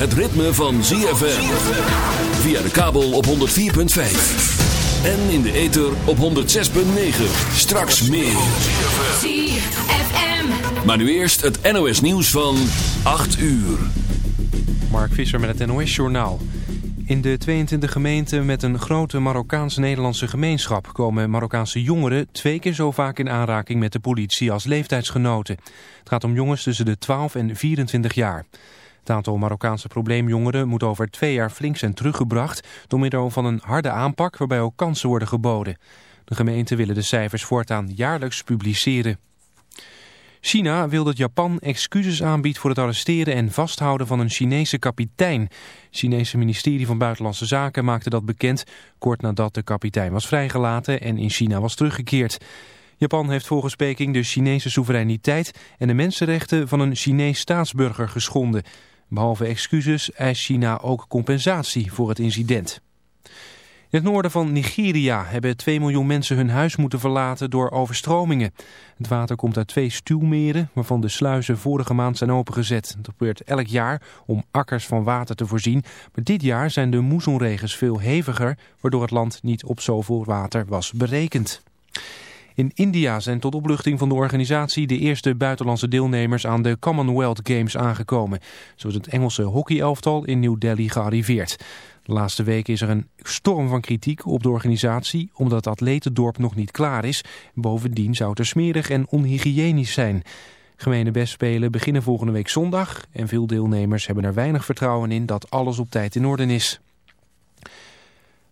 het ritme van ZFM. Via de kabel op 104.5. En in de ether op 106.9. Straks meer. ZFM. Maar nu eerst het NOS nieuws van 8 uur. Mark Visser met het NOS Journaal. In de 22 gemeenten met een grote Marokkaans-Nederlandse gemeenschap... komen Marokkaanse jongeren twee keer zo vaak in aanraking met de politie als leeftijdsgenoten. Het gaat om jongens tussen de 12 en 24 jaar. Het aantal Marokkaanse probleemjongeren moet over twee jaar flink zijn teruggebracht... door middel van een harde aanpak waarbij ook kansen worden geboden. De gemeenten willen de cijfers voortaan jaarlijks publiceren. China wil dat Japan excuses aanbiedt voor het arresteren en vasthouden van een Chinese kapitein. Het Chinese ministerie van Buitenlandse Zaken maakte dat bekend kort nadat de kapitein was vrijgelaten en in China was teruggekeerd. Japan heeft volgens Peking de Chinese soevereiniteit en de mensenrechten van een Chinees staatsburger geschonden. Behalve excuses eist China ook compensatie voor het incident. In het noorden van Nigeria hebben 2 miljoen mensen hun huis moeten verlaten door overstromingen. Het water komt uit twee stuwmeren waarvan de sluizen vorige maand zijn opengezet. Dat gebeurt elk jaar om akkers van water te voorzien. Maar dit jaar zijn de moessonregens veel heviger, waardoor het land niet op zoveel water was berekend. In India zijn tot opluchting van de organisatie de eerste buitenlandse deelnemers aan de Commonwealth Games aangekomen. Zo is het Engelse hockeyelftal in New Delhi gearriveerd. De laatste weken is er een storm van kritiek op de organisatie omdat het atletendorp nog niet klaar is. Bovendien zou het er smerig en onhygiënisch zijn. Gemene bestspelen beginnen volgende week zondag en veel deelnemers hebben er weinig vertrouwen in dat alles op tijd in orde is.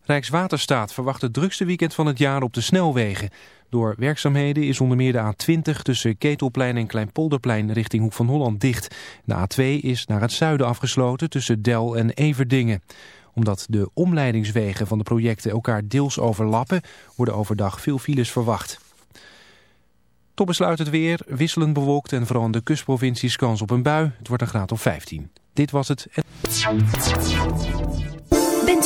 Rijkswaterstaat verwacht het drukste weekend van het jaar op de snelwegen. Door werkzaamheden is onder meer de A20 tussen Ketelplein en Kleinpolderplein richting Hoek van Holland dicht. De A2 is naar het zuiden afgesloten tussen Del en Everdingen omdat de omleidingswegen van de projecten elkaar deels overlappen, worden overdag veel files verwacht. Tot besluit het weer, wisselend bewolkt en vooral in de kustprovincies kans op een bui. Het wordt een graad of 15. Dit was het.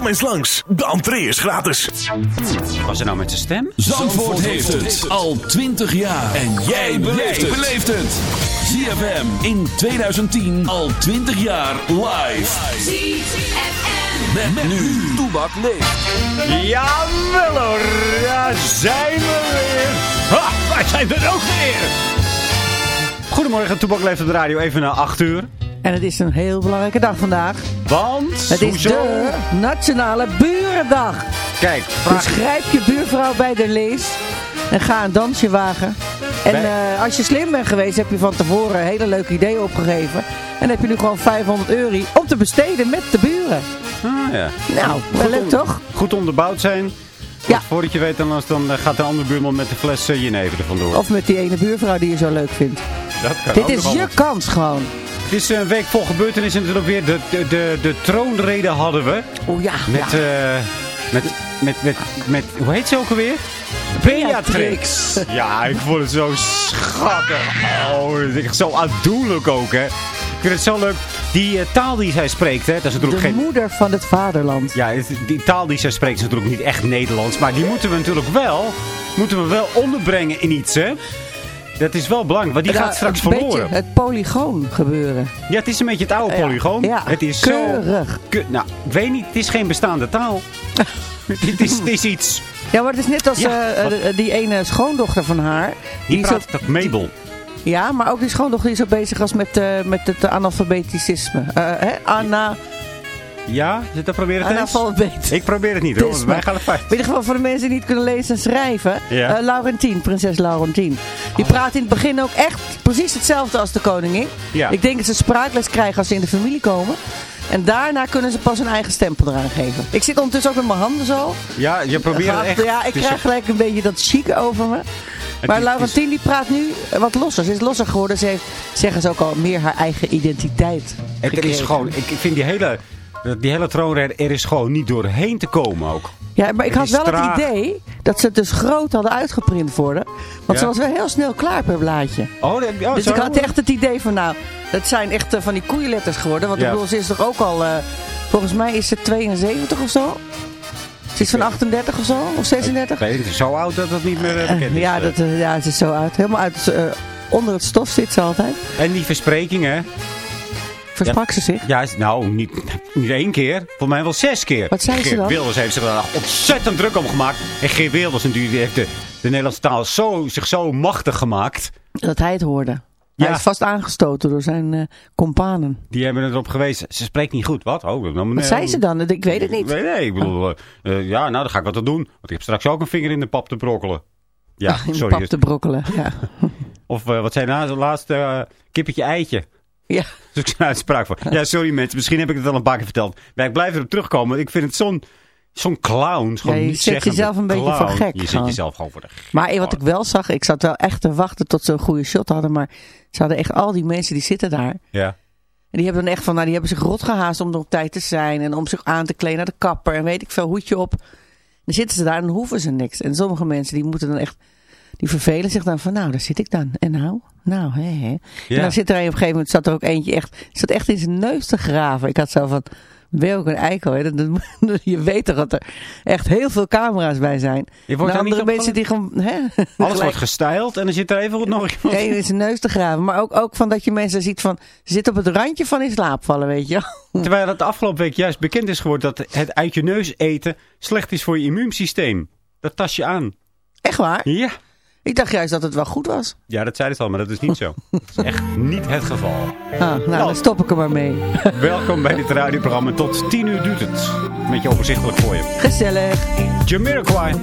Kom eens langs, de entree is gratis. Was er nou met zijn stem? Zandvoort heeft het al 20 jaar. En jij beleeft het. ZFM in 2010 al 20 jaar live. ZFM. Met, met nu. Toebak leeft. Jawel hoor, ja zijn we weer. Ha, wij zijn er ook weer. Goedemorgen, Toebak leeft op de radio, even na 8 uur. En het is een heel belangrijke dag vandaag. Want, Het is hoezo? de Nationale Burendag. Kijk, Dus vraag grijp je buurvrouw bij de lees en ga een dansje wagen. En eh, als je slim bent geweest, heb je van tevoren een hele leuke idee opgegeven. En heb je nu gewoon 500 euro om te besteden met de buren. Ah, ja. Nou, wel leuk toch? Goed onderbouwd zijn. Ja. Voordat je weet, dan, eh, gaat de andere buurman met de fles uh, jenever er vandoor. Of met die ene buurvrouw die je zo leuk vindt. dat kan Dit is je kans gewoon. Het is een week vol gebeurtenissen natuurlijk weer. De, de, de, de troonrede hadden we. Oh ja, Met, ja. eh, met, met, met, met, hoe heet ze ook alweer? Beatrix. Ja, ik vond het zo schattig. Oh, echt zo aandoenlijk ook, hè. vind het zo leuk. Die eh, taal die zij spreekt, hè, dat is natuurlijk De geen... moeder van het vaderland. Ja, die taal die zij spreekt is natuurlijk niet echt Nederlands. Maar die moeten we natuurlijk wel, moeten we wel onderbrengen in iets, hè. Dat is wel belangrijk, want die gaat straks verloren. het polygoon gebeuren. Ja, het is een beetje het oude polygoon. ja, het is keurig. zo... Ke nou, ik weet niet, het is geen bestaande taal. het, is, het is iets... Ja, maar het is net als Ja, eh, wat- eh, die ene schoondochter van haar. Die is praat toch Mabel. ja, maar ook die schoondochter die is ook bezig als met, eh, met het analfabetisme. Hè? Anna, Ja, zit dat proberen het eens? analfabet. Ik probeer het niet hoor, want Tisme. wij gaan het fout. In ieder geval voor de mensen die niet kunnen lezen en schrijven. Ja. eh, Laurentien, prinses Laurentien. Die praat in het begin ook echt precies hetzelfde als de koningin. Ja. Ik denk dat ze spraakles krijgen als ze in de familie komen. En daarna kunnen ze pas hun eigen stempel eraan geven. Ik zit ondertussen ook met mijn handen zo. Ja, je probeert het echt. Ja, ik krijg gelijk een beetje dat chic over me. Maar Laurentien die praat nu wat losser. Ze is losser geworden. Ze heeft, zeggen ze ook al, meer haar eigen identiteit Het is gewoon, ik ik vind die hele, die hele troonrijder, er is gewoon niet doorheen te komen ook. Ja, maar ik had wel traag. het idee dat ze het dus groot hadden uitgeprint worden. Want Ja. ze was wel heel snel klaar per blaadje. Oh, dat- oh dus ik had echt het idee van, nou, dat zijn echt eh, van die koeienletters geworden. Want Ja. ik bedoel, ze is toch ook al, eh, volgens mij is ze 72 of zo? Ze is van 38 of zo, of 36? Ik weet zo oud dat dat niet meer eh, bekend is. ja, dat, ja, ze is zo uit. Helemaal uit, onder het stof zit ze altijd. En die versprekingen, Versprak ze zich? ja, nou, niet, niet één keer, voor mij wel zes keer. Wat zei ze dan? Wilders heeft zich daar ontzettend druk om gemaakt. En Geert Wilders natuurlijk, heeft de, de Nederlandse taal zo, zich zo machtig gemaakt. Dat hij het hoorde. Ja. Hij is vast aangestoten door zijn eh companen. Die hebben erop gewezen, ze spreekt niet goed. Wat? Oh, dan, Wat zei ze dan? Ik weet het niet. Nee, nee, ik bedoel, eh, eh, ja, nou, dan ga ik wat aan doen. Want ik heb straks ook een vinger in de pap te brokkelen. Ja, In de pap te brokkelen. Ja. Of eh, wat zei nou laatste kippetje eitje? Ja. Een uitspraak voor. Ja, sorry mensen, misschien heb ik het al een paar keer verteld. Maar ik blijf erop terugkomen. Ik vind het zo'n zo'n clown. Gewoon Ja, je niet zet jezelf een beetje voor gek Je zet jezelf gewoon voor de gek. Maar wat ik wel zag, ik zat wel echt te wachten tot ze een goede shot hadden. Maar ze hadden echt al die mensen die zitten daar. Ja. En die hebben dan echt van, nou die hebben zich rot gehaast om er op tijd te zijn. En om zich aan te kleden naar de kapper. En weet ik veel, hoedje op. Dan zitten ze daar en dan hoeven ze niks. En sommige mensen die moeten dan echt, die vervelen zich dan van, nou daar zit ik dan. En nou, nou hè hè. Ja. En dan zit er een op een gegeven moment, zat er ook eentje echt, zat echt in zijn neus te graven. Ik had zo van, ben ook een eikel? Hè? Je weet toch dat er echt heel veel camera's bij zijn. Je wordt er andere niet mensen die gewoon, hè, Alles gelijk- wordt gestyled en dan zit er even nog iemand. In zijn neus te graven. Maar ook, ook van dat je mensen ziet van... Ze zitten op het randje van in slaap vallen, weet je. Terwijl het de afgelopen week juist bekend is geworden dat het uit je neus eten slecht is voor je immuunsysteem. Dat tas je aan. Echt waar? Ja. Ik dacht juist dat het wel goed was. Ja, dat zei het al, maar dat is niet zo. Dat is echt niet het geval. Ah, nou, dan stop ik er maar mee. Welkom bij dit radioprogramma. Tot 10 uur duurt het. Een beetje overzichtelijk voor je. Gezellig. Jamiroquai.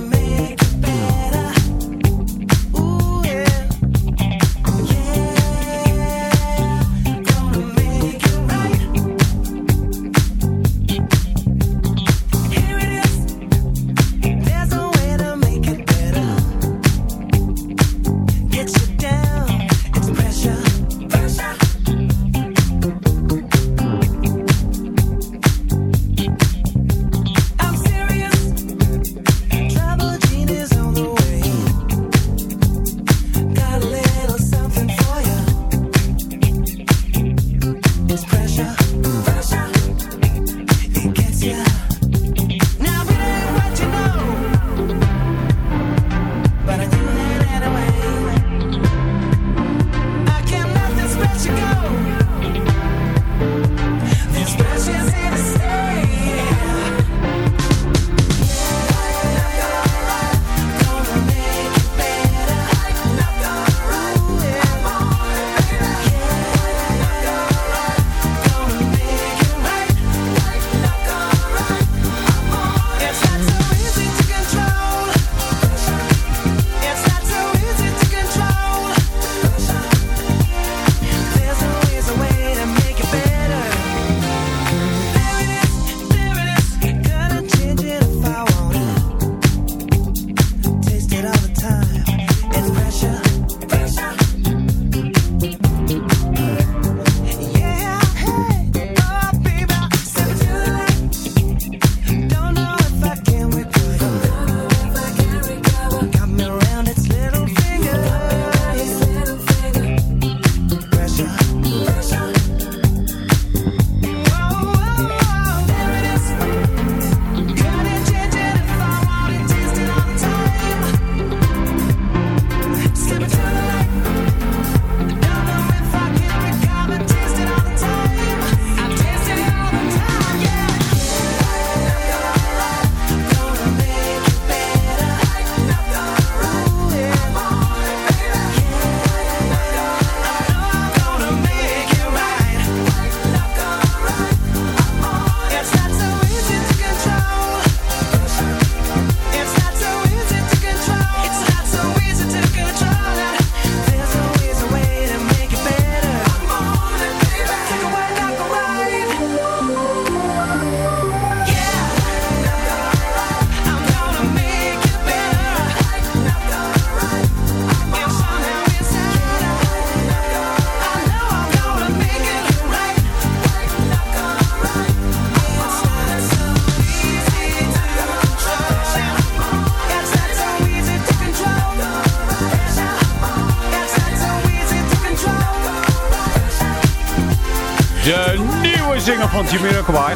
Zinger van Jamiroquai.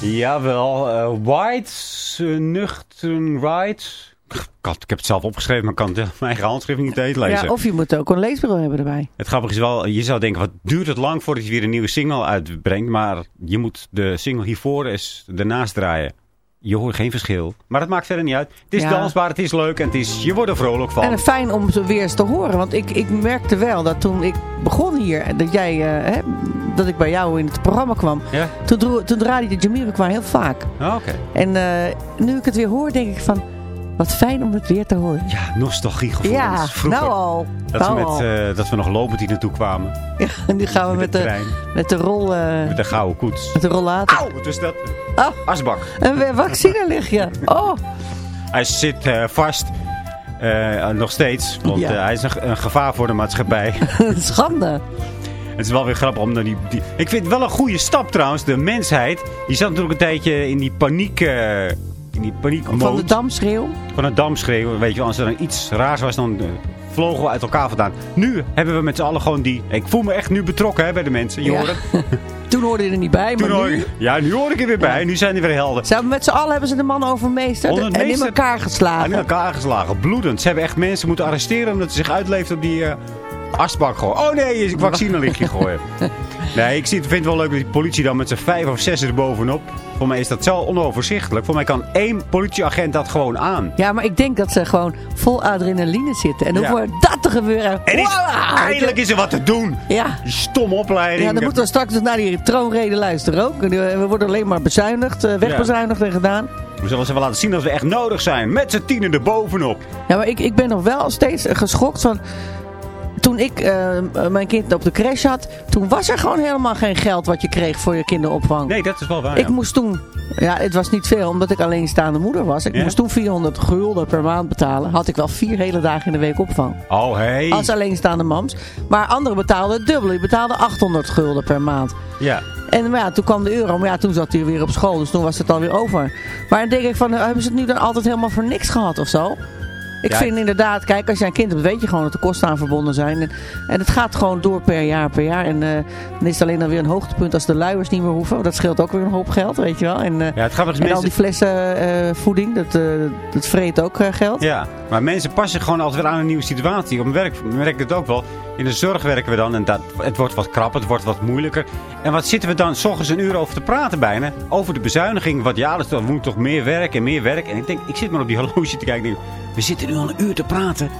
Jawel, eh White, uh, Nuchteren Right. Ik, heb het zelf opgeschreven, maar ik kan mijn eigen handschrift niet lezen. Ja, of je moet ook een leesbureau hebben erbij. Het grappige is wel, je zou denken, wat duurt het lang voordat je weer een nieuwe single uitbrengt. Maar je moet de single hiervoor eens ernaast draaien. Je hoort geen verschil. Maar dat maakt verder niet uit. Het is Ja. dansbaar, het is leuk en het is, je wordt er vrolijk van. En fijn om ze weer eens te horen. Want ik, ik merkte wel dat toen ik begon hier, dat jij, eh, hè, dat ik bij jou in het programma kwam. Ja? Toen, toen draaide je de Jamiroquai heel vaak. Oh, Oké. En eh, nu ik het weer hoor, denk ik van, wat fijn om het weer te horen. Ja, nostalgiegevoelens. Ja, Vroeger. nou al. Dat, nou we al. met, eh, dat we nog lopend hier naartoe kwamen. Ja, en nu gaan we met, de de, trein. met de rol, eh, Met de gouden koets. met de rollator. Auw, wat was dat? Oh, Asbak. een vaccine ligt je. Oh, Hij zit eh, vast. nog steeds. Want Ja. hij is een, een gevaar voor de maatschappij. schande. Het is wel weer grappig om dan die, die... Ik vind het wel een goede stap trouwens. De mensheid. Die zat natuurlijk een tijdje in die paniek... in die paniek Van de damschreeuw. Van het damschreeuwen. Weet je als er dan iets raars was, dan eh, vlogen we uit elkaar vandaan. Nu hebben we met z'n allen gewoon die... Ik voel me echt nu betrokken hè, bij de mensen. Je Ja. Toen hoorde je er niet bij, maar nu... ik- ja, nu hoor ik er weer bij. Nu zijn er weer helden. Ze hebben met z'n allen hebben ze de man overmeesterd en in elkaar geslagen. En in elkaar geslagen. Bloedend. Ze hebben echt mensen moeten arresteren omdat ze zich uitleeft op die eh asbak gooien. Oh nee, is een vaccinelichtje gooien. Nee, ik vind het wel leuk dat die politie dan met z'n vijf of zes er bovenop. Voor mij is dat zo onoverzichtelijk. Voor mij kan één politieagent dat gewoon aan. Ja, maar ik denk dat ze gewoon vol adrenaline zitten. En dan Ja. voor dat te gebeuren. En is, Wow! eindelijk is er wat te doen. Ja. Stomme opleiding. Ja, dan moeten we straks naar die troonrede luisteren ook. We worden alleen maar bezuinigd, eh, wegbezuinigd en gedaan. We zullen ze wel laten zien dat we echt nodig zijn. Met z'n tienen er bovenop. Ja, maar ik, ik ben nog wel steeds eh, geschokt van... Toen ik eh, mijn kind op de crash had, toen was er gewoon helemaal geen geld wat je kreeg voor je kinderopvang. Nee, dat is wel waar. Ik ja. moest toen, ja, het was niet veel omdat ik alleenstaande moeder was. Ik Ja? moest toen 400 gulden per maand betalen. Had ik wel vier hele dagen in de week opvang. Oh, hey. Als alleenstaande mams. Maar anderen betaalden het dubbele. Die betaalden 800 gulden per maand. Ja. En maar ja, toen kwam de euro. Maar ja, toen zat hij weer op school. Dus toen was het alweer over. Maar dan denk ik van, hebben ze het nu dan altijd helemaal voor niks gehad of zo? Ik Ja. vind inderdaad, kijk, als jij een kind hebt, weet je gewoon dat de kosten aan verbonden zijn. En, en het gaat gewoon door per jaar per jaar. En eh, dan is het alleen dan weer een hoogtepunt als de luiers niet meer hoeven. Dat scheelt ook weer een hoop geld, weet je wel. En, eh, Ja, het gaat met en al die flessen eh, voeding, dat, dat vreet ook geld. Ja, maar mensen passen gewoon altijd weer aan een nieuwe situatie. Op mijn werk merk ik het ook wel. In de zorg werken we dan en dat, het wordt wat krap, het wordt wat moeilijker. En wat zitten we dan s ochtends een uur over te praten bijna? Over de bezuiniging. Wat ja, dus dan moet toch meer werk en meer werk. En ik denk, ik zit maar op die horloge te kijken. en denk, we zitten nu al een uur te praten.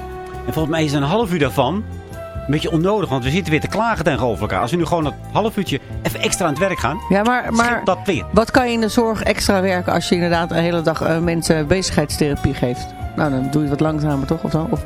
En volgens mij is een half uur daarvan een beetje onnodig. Want we zitten weer te klagen tegenover elkaar. Als we nu gewoon dat half uurtje even extra aan het werk gaan. Ja, maar, maar dat weer. wat kan je in de zorg extra werken als je inderdaad een hele dag eh, mensen bezigheidstherapie geeft? Nou, dan doe je het wat langzamer toch? Of, zo? of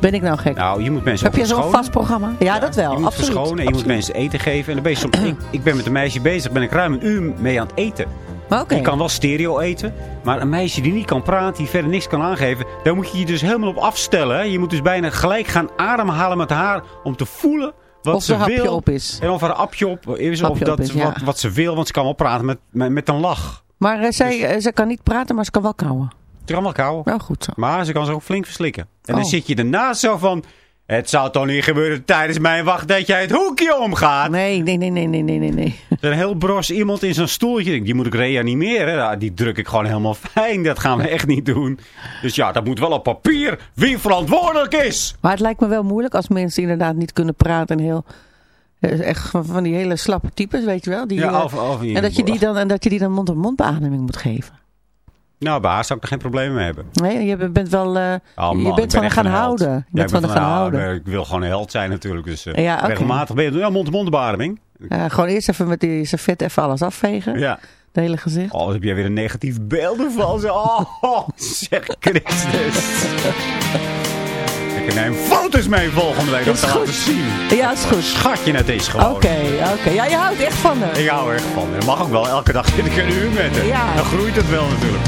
ben ik nou gek? Nou, je moet mensen Heb je zo'n vast programma? Ja, dat wel. Je moet absoluut. verschonen en je moet mensen eten geven. En dan ben je soms, ik, ik ben met een meisje bezig, ben ik ruim een uur mee aan het eten. Maar oké. Je kan wel stereo eten, maar een meisje die niet kan praten, die verder niks kan aangeven, daar moet je je dus helemaal op afstellen. hè. Je moet dus bijna gelijk gaan ademhalen met haar om te voelen wat Of ze hapje wil. op is. En of er een apje op is, of Hapje dat, op is, ja. wat, wat ze wil, want ze kan wel praten met, met, met een lach. Maar eh, zij, Dus- eh, zij kan niet praten, maar ze kan wel kauwen. Ze kan wel goed zo. maar ze kan ze ook flink verslikken. En dan Oh. zit je ernaast zo van, het zou toch niet gebeuren tijdens mijn wacht dat jij het hoekje omgaat. Nee, nee, nee, nee, nee, nee, nee, een heel bros iemand in zo'n stoeltje. Die moet ik reanimeren. Die druk ik gewoon helemaal fijn. Dat gaan we echt niet doen. Dus ja, dat moet wel op papier. Wie verantwoordelijk is. Maar het lijkt me wel moeilijk als mensen inderdaad niet kunnen praten en heel... eh, Echt van, die hele slappe types, weet je wel. Die, Ja, eh, of, of en, dat je die dan, en dat je die dan mond-op-mond beademing moet geven. Nou, bij haar zou ik er geen probleem mee hebben. Nee, je bent wel... eh, Oh, man, je bent ben van echt gaan held. houden. Je bent ik van ben de gaan houden. Ik wil gewoon een held zijn natuurlijk. Dus Ja, oké. regelmatig ben je ja, mond-to-mond. Ja, gewoon eerst even met die servet even alles afvegen. Ja. Het hele gezicht. Oh, heb jij weer een negatief beeld ervan. Zo, Oh, zeg Christus. ik neem foto's mee volgende week om te laten zien. Ja, is goed. Schatje het is gewoon. Oké, oké. Ja, je houdt echt van haar. Ik hou er echt van. Dat mag ook wel. Elke dag zit ik een uur met haar. Ja. Dan groeit het wel natuurlijk.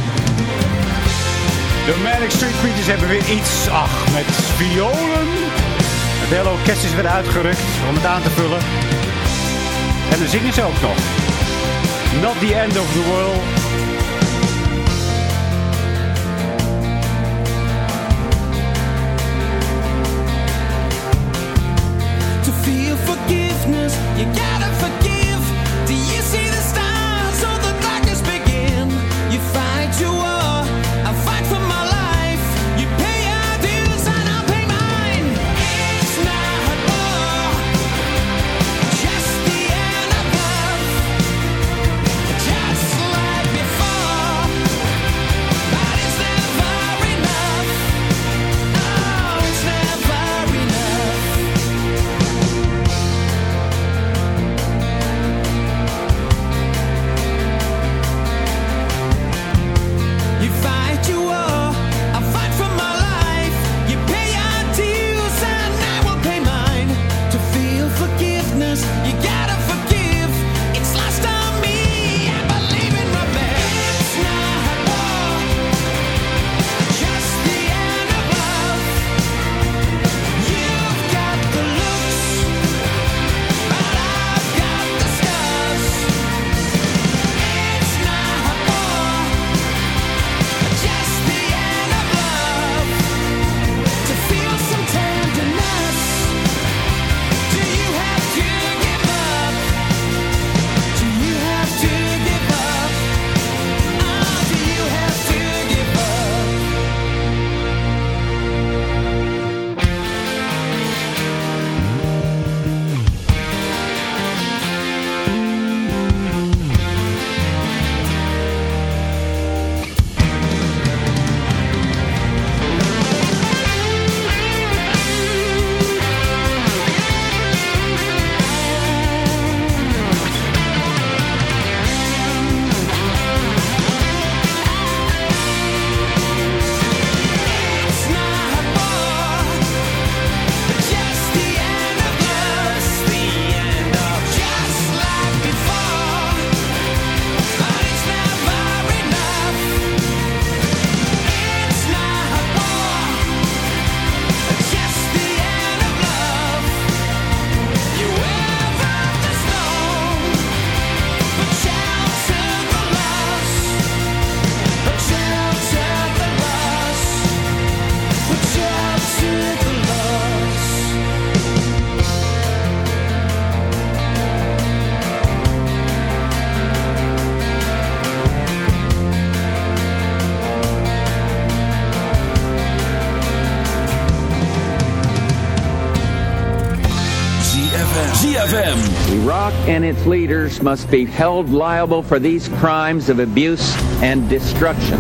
De Manic Street Preachers hebben weer iets. Ach, met violen. Het hele orkest is weer uitgerukt om het aan te vullen. En dan zingen ze ook nog. Not the end of the world. To feel forgiveness ZFM. Leaders must be held liable for these crimes of abuse and destruction.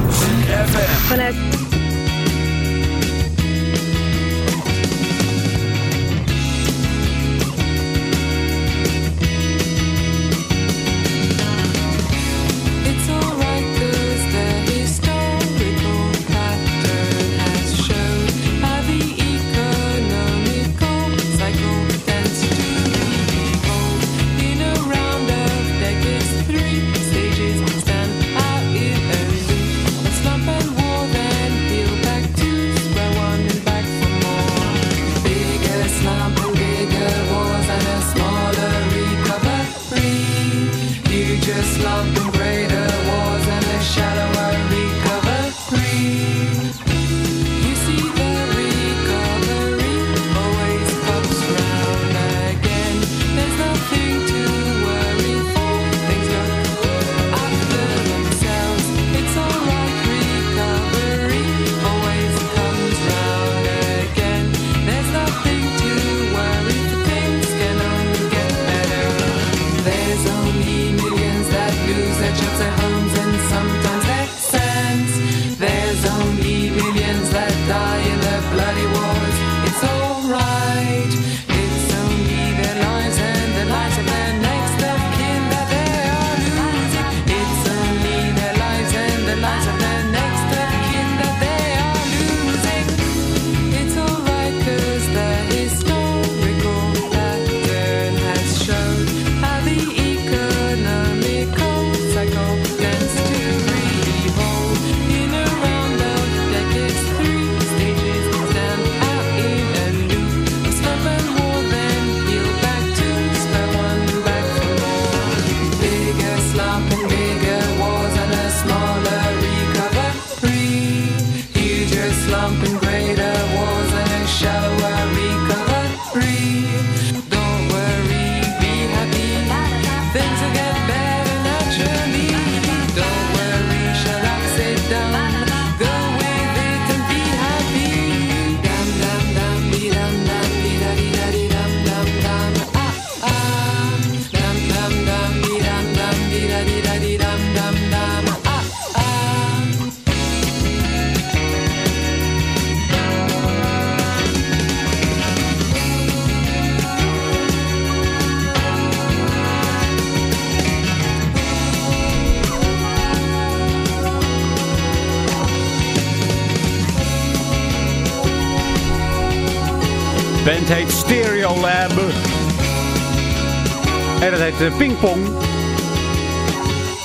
Eh, Pingpong.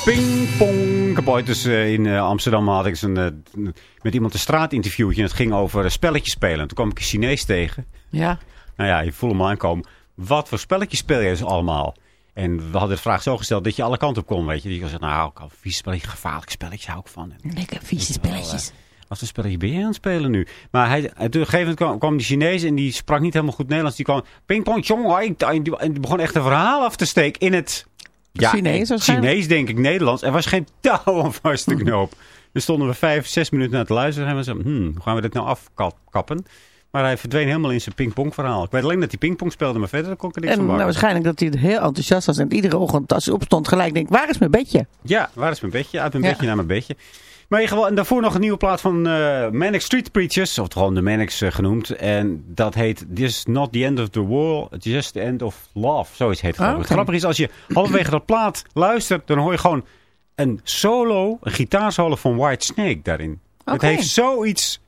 Pingpong. Ik heb ooit dus eh, in eh, Amsterdam had ik een, met iemand een straatinterviewtje. En het ging over spelletjes spelen. En toen kwam ik een Chinees tegen. Ja. Nou ja, je voelt hem aankomen. Wat voor spelletjes speel je dus allemaal? En we hadden de vraag zo gesteld dat je alle kanten op kon, weet je. Die zei, nou, ik hou van vieze spelletjes, gevaarlijke spelletjes hou ik van. Lekker vieze spelletjes. Wat voor spelletje ben je aan het spelen nu? Maar hij, op een gegeven moment kwam, kwam die Chinees en die sprak niet helemaal goed Nederlands. Die kwam pingpong, chong, en die, begon echt een verhaal af te steken in het... Chinees waarschijnlijk. Chinees denk ik, Nederlands. Er was geen touw aan vast te knoop. Dus stonden we vijf, zes minuten naar te luisteren. En we zeiden, hmm, hoe gaan we dit nou afkappen? Maar hij verdween helemaal in zijn pingpong verhaal. Ik weet alleen dat hij pingpong speelde, maar verder kon ik er niks En van nou, maken. waarschijnlijk dat hij heel enthousiast was. En iedere ochtend als hij opstond gelijk denkt, waar is mijn bedje? Ja, waar is mijn bedje? Uit mijn Ja. bedje naar mijn bedje. Maar in ieder geval, en daarvoor nog een nieuwe plaat van eh Manic Street Preachers. Of gewoon de Manics eh, genoemd. En dat heet This is not the end of the world, it's just the end of love. Zoiets heet het Ah, gewoon. Het oké. grappige is, als je halverwege dat plaat luistert, dan hoor je gewoon een solo, een gitaarsolo van White Snake daarin. Het heeft zoiets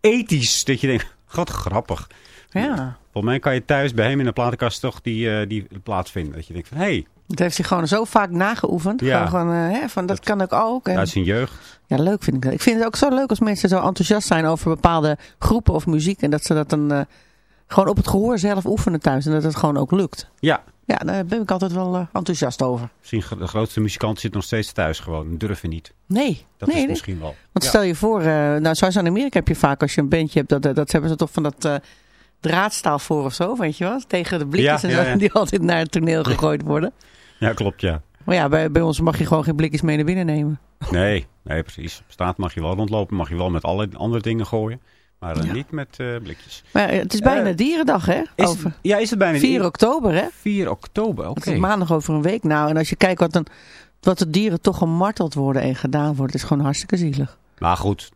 ethisch dat je denkt, god grappig. Ja. Volgens mij kan je thuis bij hem in de platenkast toch die, eh, die plaats vinden. Dat je denkt van, hé, hey, Dat heeft hij gewoon zo vaak nageoefend. Ja. Gewoon, eh, hè, van, dat, kan ik ook. En, uit zijn jeugd. ja, leuk vind ik dat. Ik vind het ook zo leuk als mensen zo enthousiast zijn over bepaalde groepen of muziek. En dat ze dat dan eh, gewoon op het gehoor zelf oefenen thuis. En dat het gewoon ook lukt. Ja, Ja, daar ben ik altijd wel eh, enthousiast over. misschien de grootste muzikant zit nog steeds thuis gewoon. Durven niet. Nee, Dat nee, is nee. misschien wel. Want Ja. stel je voor, nou zoals in Amerika heb je vaak als je een bandje hebt, dat, dat, hebben ze toch van dat draadstaal voor of zo, weet je wel? Tegen de blikjes Ja, en ja, zo, ja. die altijd naar het toneel gegooid worden. Ja, klopt, ja. Maar ja, bij, bij ons mag je gewoon geen blikjes mee naar binnen nemen. Nee, nee, precies. Op straat mag je wel rondlopen, mag je wel met alle andere dingen gooien. Maar eh, Ja. niet met eh, blikjes. Maar ja, het is bijna Eh, dierendag, hè? Is, Over ja, is het bijna 4 oktober, hè? 4 oktober, oké. Is maandag over een week nou. En als je kijkt wat, een, wat de dieren toch gemarteld worden en gedaan worden, is gewoon hartstikke zielig. Maar goed.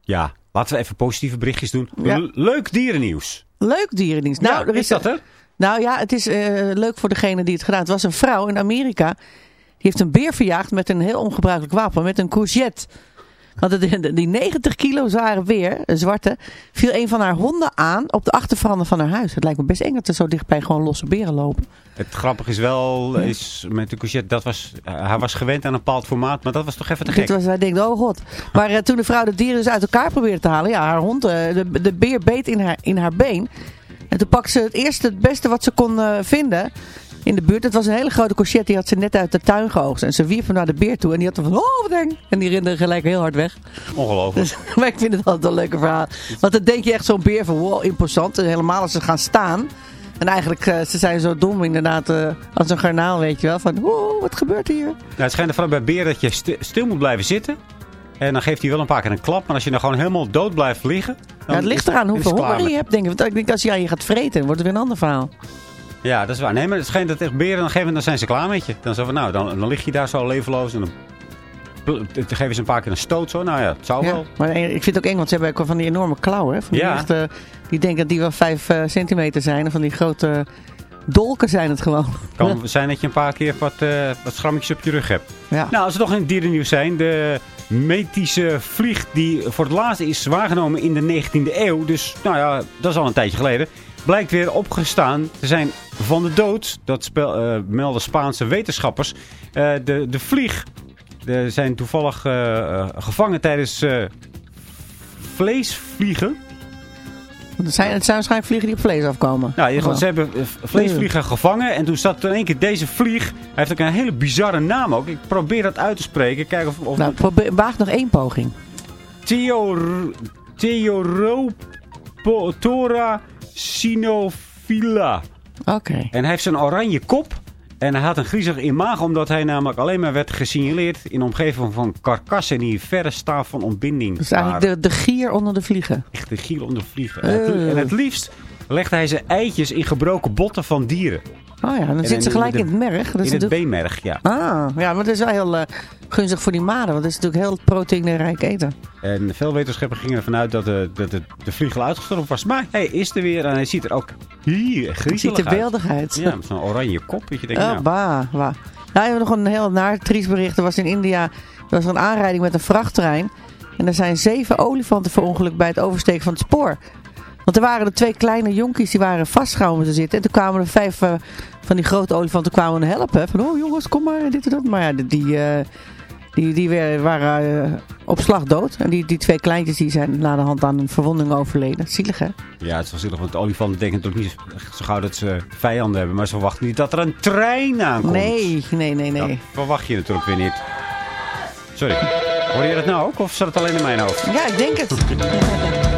Ja, laten we even positieve berichtjes doen. Ja. Leuk dierennieuws. Leuk dierendienst. Nou, Ja, er is dat er? Nou ja, het is eh, leuk voor degene die het gedaan. Het was een vrouw in Amerika. Die heeft een beer verjaagd met een heel ongebruikelijk wapen. Met een courgette. Want het- die 90 kilo zware beer, een zwarte, viel een van haar honden aan op de achterveranda van haar huis. Het lijkt me best eng dat er zo dichtbij gewoon losse beren lopen. Het grappige is wel, is met de courgette, dat was, eh, hij was gewend aan een bepaald formaat, maar dat was toch even te gek. Dit was, hij denkt, oh god. Maar eh, toen de vrouw de dieren dus uit elkaar probeerde te halen, ja, haar hond, eh, de, de beer beet in haar, in haar been. En toen pakte ze het eerste, het beste wat ze kon eh, vinden in de buurt. Het was een hele grote courgette, die had ze net uit de tuin geoogst. En ze wierp hem naar de beer toe en die had hem van, oh wat eng. En die rende gelijk heel hard weg. Ongelooflijk. Dus, maar ik vind het altijd een leuke verhaal. Want dan denk je echt zo'n beer van, wow, imposant. En helemaal als ze gaan staan. En eigenlijk, eh, ze zijn zo dom inderdaad, eh, als een garnaal, weet je wel. Van, wow, wat gebeurt hier? Nou, het schijnt er vooral bij beren dat je sti- stil moet blijven zitten. En dan geeft hij wel een paar keer een klap. Maar als je dan gewoon helemaal dood blijft liggen... Dan Ja, het ligt eraan hoeveel honger je hebt, denk ik. Want ik denk als jij je gaat vreten, wordt het weer een ander verhaal. Ja, dat is waar. Nee, maar het schijnt dat echt beren, dan, geven, moment dan zijn ze klaar met je. Dan, zo van, nou, dan, dan lig je daar zo levenloos en dan, geven ze een paar keer een stoot zo. Nou ja, het zou Ja. wel. Maar ik vind het ook eng, want ze hebben ook wel van die enorme klauwen. Van die, Ja. echt, die denken dat die wel vijf eh, centimeter zijn. En van die grote dolken zijn het gewoon. kan zijn dat je een paar keer wat, eh, wat schrammetjes op je rug hebt. Ja. Nou, als we toch in het dierennieuws zijn. De metische vlieg die voor het laatst is waargenomen in de 19e eeuw. Dus, nou ja, dat is al een tijdje geleden. Blijkt weer opgestaan te zijn van de dood. Dat spel, eh, melden Spaanse wetenschappers. Eh, de, de vlieg de, zijn toevallig eh, gevangen tijdens vleesvliegen. Het zijn, het zijn waarschijnlijk vliegen die op vlees afkomen. Nou, je, ze hebben vleesvliegen gevangen. En toen zat er in één keer deze vlieg. Hij heeft ook een hele bizarre naam ook. Ik probeer dat uit te spreken. Kijken of... of Nou, probeer, waag nog één poging. Theor- Theoroptora sinophila. Oké. En hij heeft zo'n oranje kop. En hij had een griezelig imago, omdat hij namelijk alleen maar werd gesignaleerd in de omgeving van karkassen die verre staan van ontbinding. Dus eigenlijk waren. de, de gier onder de vliegen. Echt de giel onder vliegen. En, het, en het liefst legde hij zijn eitjes in gebroken botten van dieren. Oh ja, dan En zit ze in gelijk de- in het merg. Dat is in het beenmerg, ja. Ah, ja, maar dat is wel heel eh, gunstig voor die maden. Want het is natuurlijk heel proteïnerijk eten. En veel wetenschappers gingen ervan uit dat de, dat de, de vlieg al uitgestorven was. Maar hij is er weer en hij ziet er ook hier griezelig ziet er beeldig uit. Ja, met zo'n oranje kop. Dat je denkt, Oh, nou, bah, bah. Nou, we hebben nog een heel naar triest bericht. Er was in India er was een aanrijding met een vrachttrein. En er zijn zeven olifanten verongelukt bij het oversteken van het spoor. Want er waren er twee kleine jonkies die waren vastgehouden te zitten. En toen kwamen er vijf eh, van die grote olifanten kwamen helpen. Van, oh jongens, kom maar, dit en dat. Maar ja, die, die, eh, die, die weer- waren eh, op slag dood. En die, die twee kleintjes die zijn na de hand aan een verwonding overleden. Zielig, hè? ja, het is wel zielig, want de olifanten denken natuurlijk niet zo gauw dat ze vijanden hebben. Maar ze verwachten niet dat er een trein aankomt. Nee, nee, nee, nee. Dat verwacht je natuurlijk weer niet. Sorry. Hoor je dat nou ook? Of zat het alleen in mijn hoofd? Ja, ik denk het.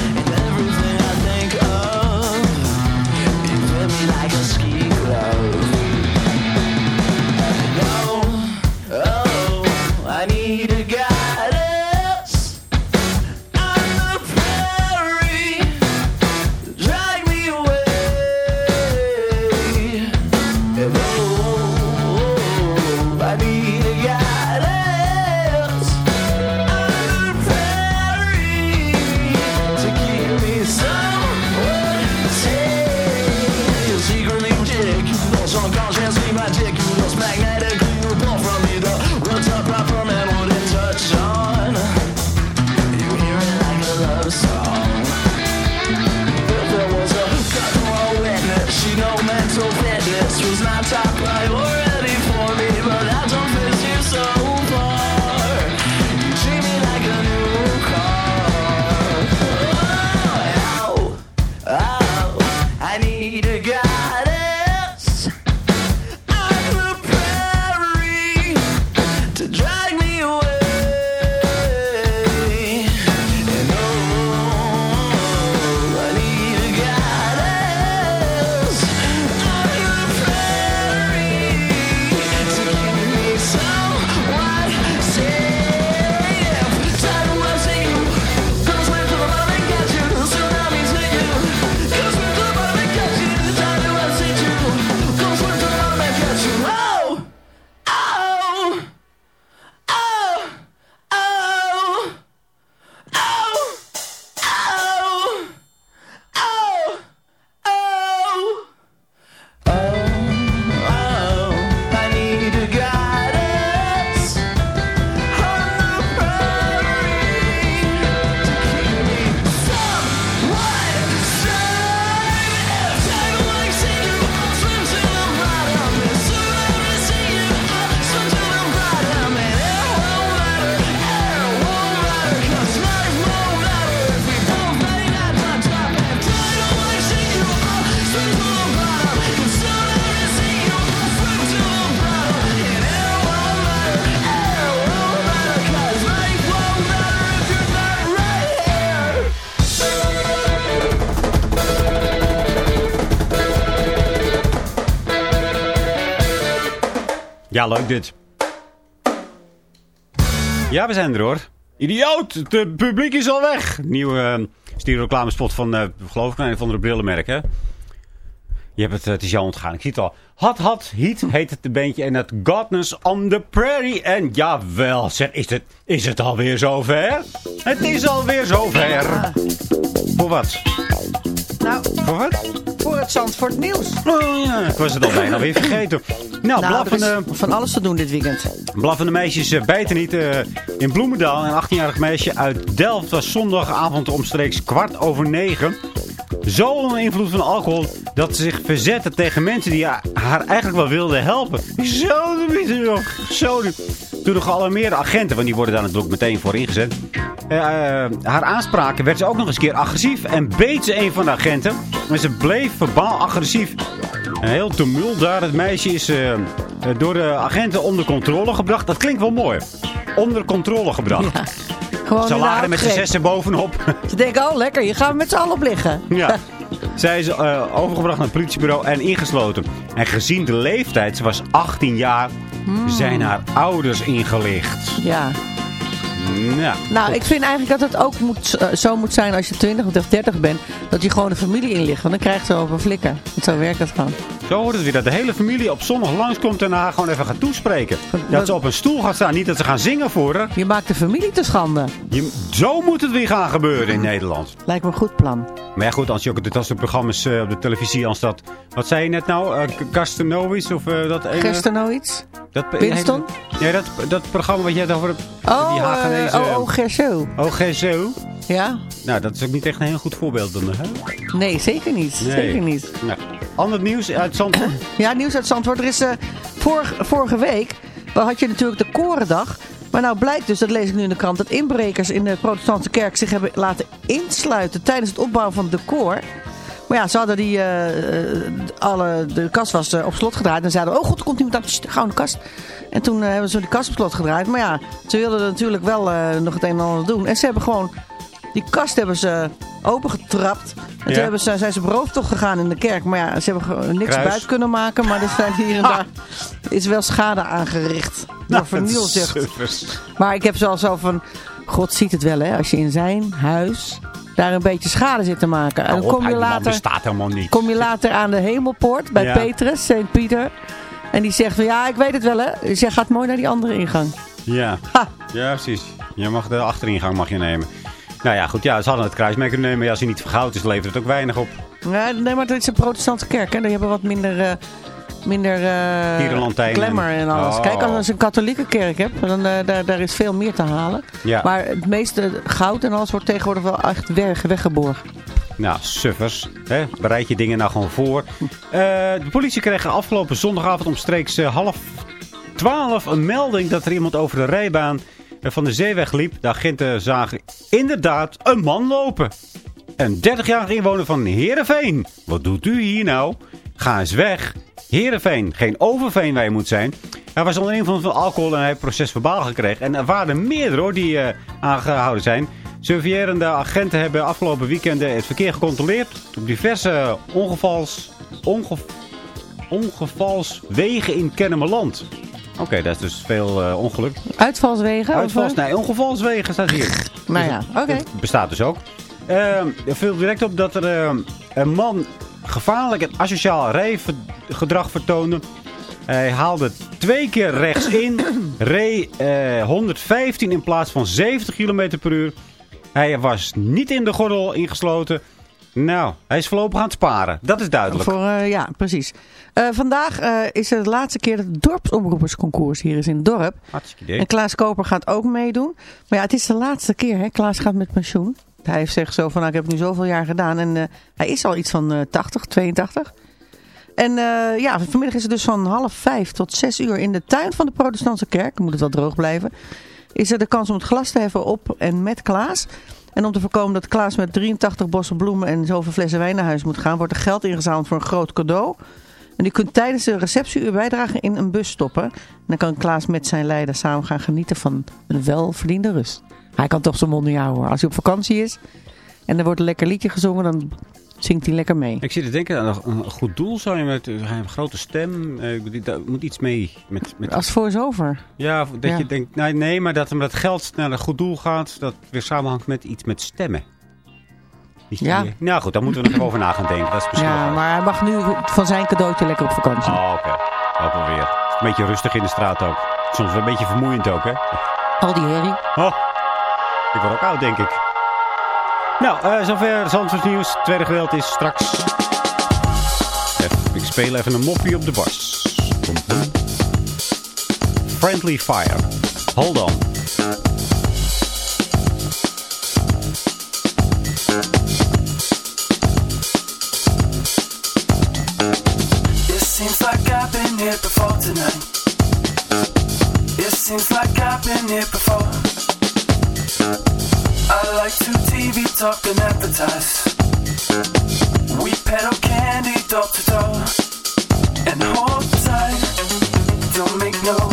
Ja, leuk dit. Ja, we zijn er hoor. Idioot, het eh, publiek is al weg. Nieuwe uh, stereo-reclamespot van, eh, geloof ik, een van de brillenmerk, hè? Je hebt het, eh, het is jou ontgaan. Ik zie het al. Hot Hot Heat heet het een bandje. En het Godness on the Prairie. En jawel, zeg, is het, is het alweer zover? Het is alweer zover. Voor wat? Nou, Voor wat? voor het Zandvoort nieuws. Oh ja, ik was het al bijna weer vergeten. Nou, Nou, blaffende, van alles te doen dit weekend. blaffende meisjes eh, bijten niet. eh, in Bloemendaal, een 18-jarig meisje uit Delft, was zondagavond omstreeks kwart over negen. Zo onder invloed van alcohol dat ze zich verzette tegen mensen die haar eigenlijk wel wilden helpen. Zo, de zo. Toen de gealarmeerde agenten, want die worden daar natuurlijk meteen voor ingezet. Eh, eh, haar aanspraken werd ze ook nog eens een keer agressief en beet ze een van de agenten. En ze bleef verbaal agressief. Een heel tumult daar. Het meisje is eh, door de agenten onder controle gebracht. Dat klinkt wel mooi. Onder controle gebracht. Ja. Gewoon Ze lagen met z'n zessen bovenop. Ze denken, oh lekker, je gaat met z'n allen op liggen. ja. Zij is overgebracht naar het politiebureau en ingesloten. En gezien de leeftijd, ze was 18 jaar, zijn haar ouders ingelicht. Ja. Nou, ik vind eigenlijk dat het ook moet, eh, zo moet zijn als je 20 of 30 bent. Dat je gewoon de familie inligt. Want dan krijgt ze op een flikker. Want zo werkt het gewoon. Zo hoort het weer dat de hele familie op zondag langskomt en haar gewoon even gaat toespreken. Dat ze op een stoel gaat staan, niet dat ze gaan zingen voor haar. Je maakt de familie te schande. Je, zo moet het weer gaan gebeuren in Nederland. Lijkt me een goed plan. Maar ja, goed, als je ook dat soort programma's eh, op de televisie als dat... Wat zei je net nou? Uh, of eh, dat iets? Dat, Winston? Ja, dat, dat programma wat jij het over hebt. Oh, die Hagenese... oh, oh, Gerso. Oh, GSO. Ja? Nou, dat is ook niet echt een heel goed voorbeeld dan, hè? Nee, zeker niet. Nee. Zeker niet. Nou, ander nieuws uit Zandvoort. Ja, nieuws uit Zandvoort. Er is eh, vorige, week had je natuurlijk de Korendag. Maar nou blijkt dus, dat lees ik nu in de krant, dat inbrekers in de protestantse kerk zich hebben laten insluiten tijdens het opbouwen van het decor. Maar ja, ze hadden die, eh, eh, alle, de kast was op slot gedraaid. En zeiden, oh god, er komt iemand in de kast. En toen hebben ze die kast op slot gedraaid. Maar ja, ze wilden natuurlijk wel nog het een en ander doen. En ze hebben gewoon, die kast hebben ze opengetrapt. En Ja. toen hebben ze, zijn ze op rooftocht gegaan in de kerk. Maar ja, ze hebben niks Kruis. buiten kunnen maken. Maar er zijn hier en daar is wel schade aangericht. Door vernielzucht. Suffers. Maar ik heb zo zo van, God ziet het wel hè. Als je in zijn huis daar een beetje schade zit te maken. En dan Nou, kom je later... bestaat helemaal niet. Kom je later aan de hemelpoort bij Ja. Petrus, Sint Pieter. En die zegt van ja, ik weet het wel hè. Dus jij gaat mooi naar die andere ingang. Ja. Ha. ja, precies. Je mag de achteringang mag je nemen. Nou ja, goed. Ja, ze hadden het kruis mee kunnen nemen. Maar ja, als hij niet vergoud is, levert het ook weinig op. Ja, nee, maar het is een protestantse kerk hè. Die hebben wat minder... eh minder Tierenlantijnen. glamour en alles. Oh. Kijk, als je een katholieke kerk hebt, dan eh, daar, daar is veel meer te halen. Ja. Maar het meeste goud en alles wordt tegenwoordig wel echt weg, weggeborgen. Nou, suffers. Hè? Bereid je dingen nou gewoon voor. De politie kreeg afgelopen zondagavond omstreeks half twaalf een melding dat er iemand over de rijbaan van de zeeweg liep. De agenten zagen inderdaad een man lopen. Een 30-jarige inwoner van Heerenveen. Wat doet u hier nou? Ga eens weg. Heerenveen, geen Overveen waar je moet zijn. Hij was onder invloed van alcohol en hij heeft proces verbaal gekregen. En er waren meerdere hoor, die eh, aangehouden zijn. Surveillerende agenten hebben afgelopen weekend het verkeer gecontroleerd. Op diverse ongevals, ongev, ongevalswegen in Kennemerland. Oké, dat is dus veel eh, ongeluk. Uitvalswegen? Uitvals, eh? nee, ongevalswegen staat hier. Nou ja, oké. Het bestaat dus ook. Ehm, er viel direct op dat er ehm, een man gevaarlijk en asociaal rijgedrag vertoonde. Hij haalde twee keer rechts in, reed eh, 115 in plaats van 70 km per uur. Hij was niet in de gordel ingesloten. Nou, hij is voorlopig aan het sparen. Dat is duidelijk. Voor, eh, ja, precies. Eh, vandaag eh, is het de laatste keer dat het dorpsomroepersconcours hier is in het dorp. Hartstikke idee. En Klaas Koper gaat ook meedoen. Maar ja, het is de laatste keer. Hè? Klaas gaat met pensioen. Hij heeft zegt zo van, nou, ik heb nu zoveel jaar gedaan. En hij is al iets van eh 80, 82. En ja, vanmiddag is het dus van half vijf tot zes uur in de tuin van de protestantse kerk. Moet het wel droog blijven. Is er de kans om het glas te heffen op en met Klaas. En om te voorkomen dat Klaas met 83 bossen bloemen en zoveel flessen wijn naar huis moet gaan, wordt er geld ingezameld voor een groot cadeau. En die kunt tijdens de receptie uw bijdrage in een bus stoppen. En dan kan Klaas met zijn leider samen gaan genieten van een welverdiende rust. Hij kan toch zijn mond niet houden hoor. Als hij op vakantie is en er wordt een lekker liedje gezongen, dan zingt hij lekker mee. Ik zit te denken aan een, goed doel. Zou je met hij heeft een grote stem. eh, bedoel, daar moet iets mee. Met, met, Als voice-over. ja, dat Ja. je denkt, nee, nee, maar dat hem dat geld naar een goed doel gaat. Dat weer samenhangt met iets met stemmen. Ja. die- nou goed, daar moeten we nog even over na gaan denken. Dat is Ja, wel- maar hij mag nu van zijn cadeautje lekker op vakantie. Oh, oké. Hopen we weer. Een beetje rustig in de straat ook. Soms wel een beetje vermoeiend ook, hè? Al die herrie. Oh, ik word ook oud, denk ik. Nou, eh, zover Zandvoort nieuws. Het tweede gedeelte is straks. Even, ik speel even een moppie op de bas. Friendly Fire. Hold on. It seems like I've been here before Like to TV talk and advertise. We peddle candy door to door. And hold tight. Don't make no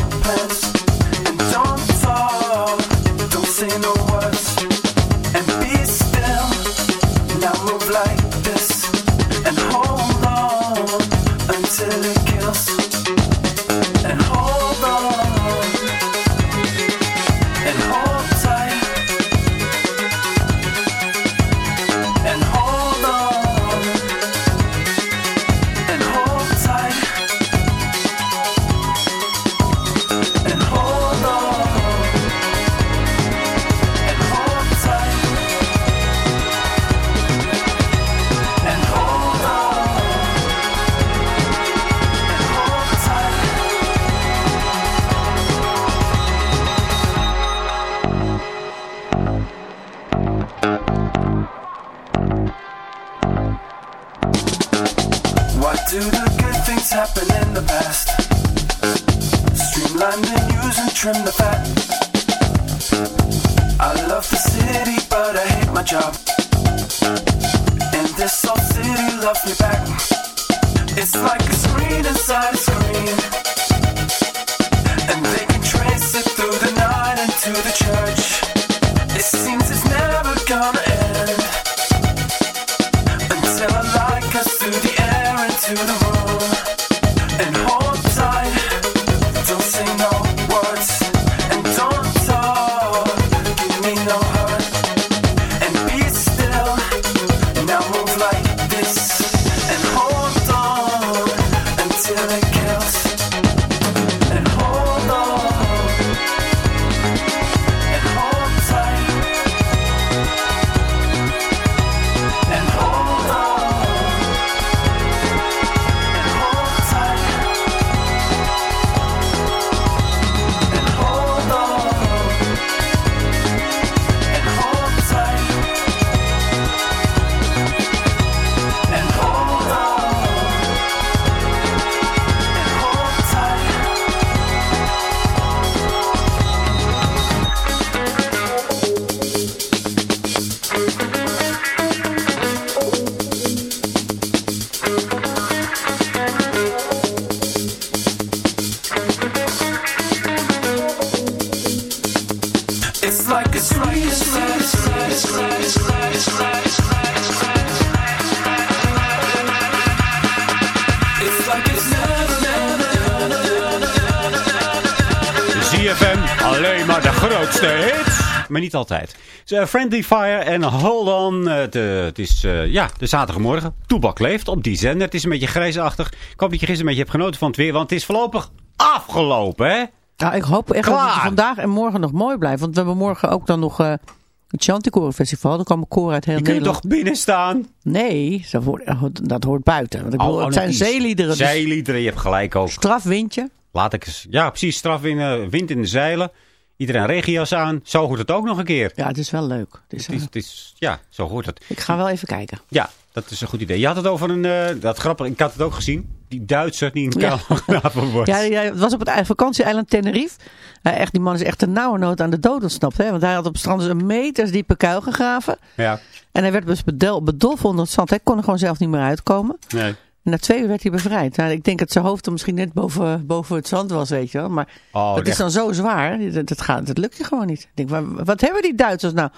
Maar niet altijd. Eh, Friendly Fire en Hold On. het, eh, het is eh, ja, de zaterdagmorgen. Toebak leeft op die zender. Het is een beetje grijsachtig. Ik hoop dat je gisteren een beetje hebt genoten van het weer. Want het is voorlopig afgelopen, hè? Nou, ik hoop echt dat het vandaag en morgen nog mooi blijft. Want we hebben morgen ook dan nog het Chanticoren Festival. Er komen koren uit heel Je kunt Nederland. toch binnen staan? Nee, dat hoort, dat hoort buiten. Want ik bedoel, Oh, het zijn nog iets. zeeliederen. Dus Zeeliederen, je hebt gelijk ook. strafwindje. Laat ik eens... Ja, precies. Straf in, eh, wind in de zeilen. Iedereen regenjas aan. Zo hoort het ook nog een keer. Ja, het is wel leuk. Het is, Het is, eh, het is, ja, zo hoort het. ik ga wel even kijken. Ja, dat is een goed idee. Je had het over een... eh, dat grappig, ik had het ook gezien. Die Duitser die een Ja. kuil gegraven wordt. Ja, ja, het was op het ei- vakantieeiland Tenerife. Eh, echt, die man is echt een nauwe nood aan de dood ontsnapt. Hè? Want hij had op het strand dus een metersdiepe kuil gegraven. Ja, En hij werd dus bedolven onder het zand. Hij kon er gewoon zelf niet meer uitkomen. nee. En na twee uur werd hij bevrijd. Nou, ik denk dat zijn hoofd er misschien net boven, boven het zand was, weet je wel. Maar Oh, dat is dan zo zwaar. Dat, dat, gaat, dat lukt je gewoon niet. Ik denk, wat hebben die Duitsers nou?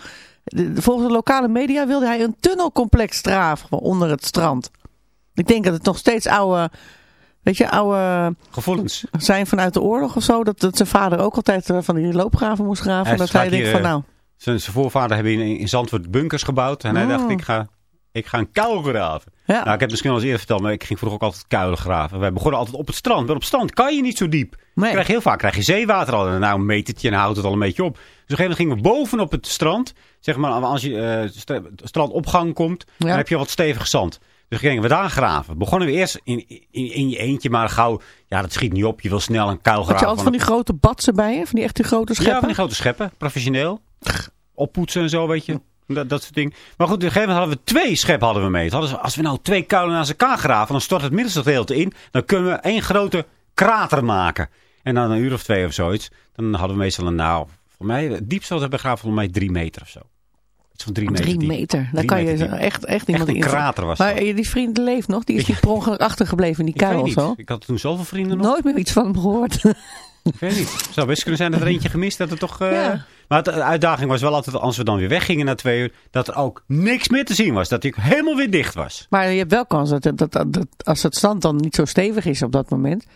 Volgens de lokale media wilde hij een tunnelcomplex straven onder het strand. Ik denk dat het nog steeds oude, weet je, oude Gevoelens. zijn vanuit de oorlog of zo. Dat, dat zijn vader ook altijd eh, van die loopgraven moest graven. Hij dat hij denkt hier, van eh, nou, Zijn, zijn voorvader hebben in, in Zandvoort bunkers gebouwd. En hij Oh. dacht, ik ga, ik ga een kuil graven. ja. Nou, ik heb misschien al eens eerder verteld, maar ik ging vroeger ook altijd kuilen graven. Wij begonnen altijd op het strand. Maar op het strand kan je niet zo diep. Nee. Krijg je heel vaak krijg je zeewater al. En nou een metertje en houdt het al een beetje op. Dus op een gegeven moment gingen we bovenop het strand. Zeg maar, als je stra- strandopgang komt, Ja. dan heb je wat stevig zand. Dus gingen we daar graven. Begonnen we eerst in, in, in je eentje, maar gauw, ja, dat schiet niet op. Je wil snel een kuil Had graven. je altijd van die grote batsen bij je? Van die echt die grote scheppen? Ja, van die grote scheppen. Professioneel. Oppoetsen en zo, weet je. Dat, dat soort dingen. Maar goed, op een gegeven moment hadden we twee scheppen hadden we mee. Hadden ze, als we nou twee kuilen naast elkaar graven, dan stort het middelste gedeelte in. Dan kunnen we één grote krater maken. En dan een uur of twee of zoiets. Dan hadden we meestal een, nou, voor mij, het diepste wat we hebben gegraven, volgens mij drie meter of zo. Iets van drie meter Drie meter. Daar Drie kan je meter zo diep. echt, echt iemand een in. krater was Maar dat. die vriend leeft nog. Die is niet per ongeluk achtergebleven in die kuil of niet. zo. Ik had toen zoveel vrienden nog. Nooit meer iets van hem gehoord. Ik weet niet. Het zou best kunnen zijn dat er eentje gemist dat er toch... eh, Ja. Maar de uitdaging was wel altijd, als we dan weer weggingen na twee uur, dat er ook niks meer te zien was. Dat hij helemaal weer dicht was. maar je hebt wel kans dat, dat, dat, dat als het zand dan niet zo stevig is op dat moment.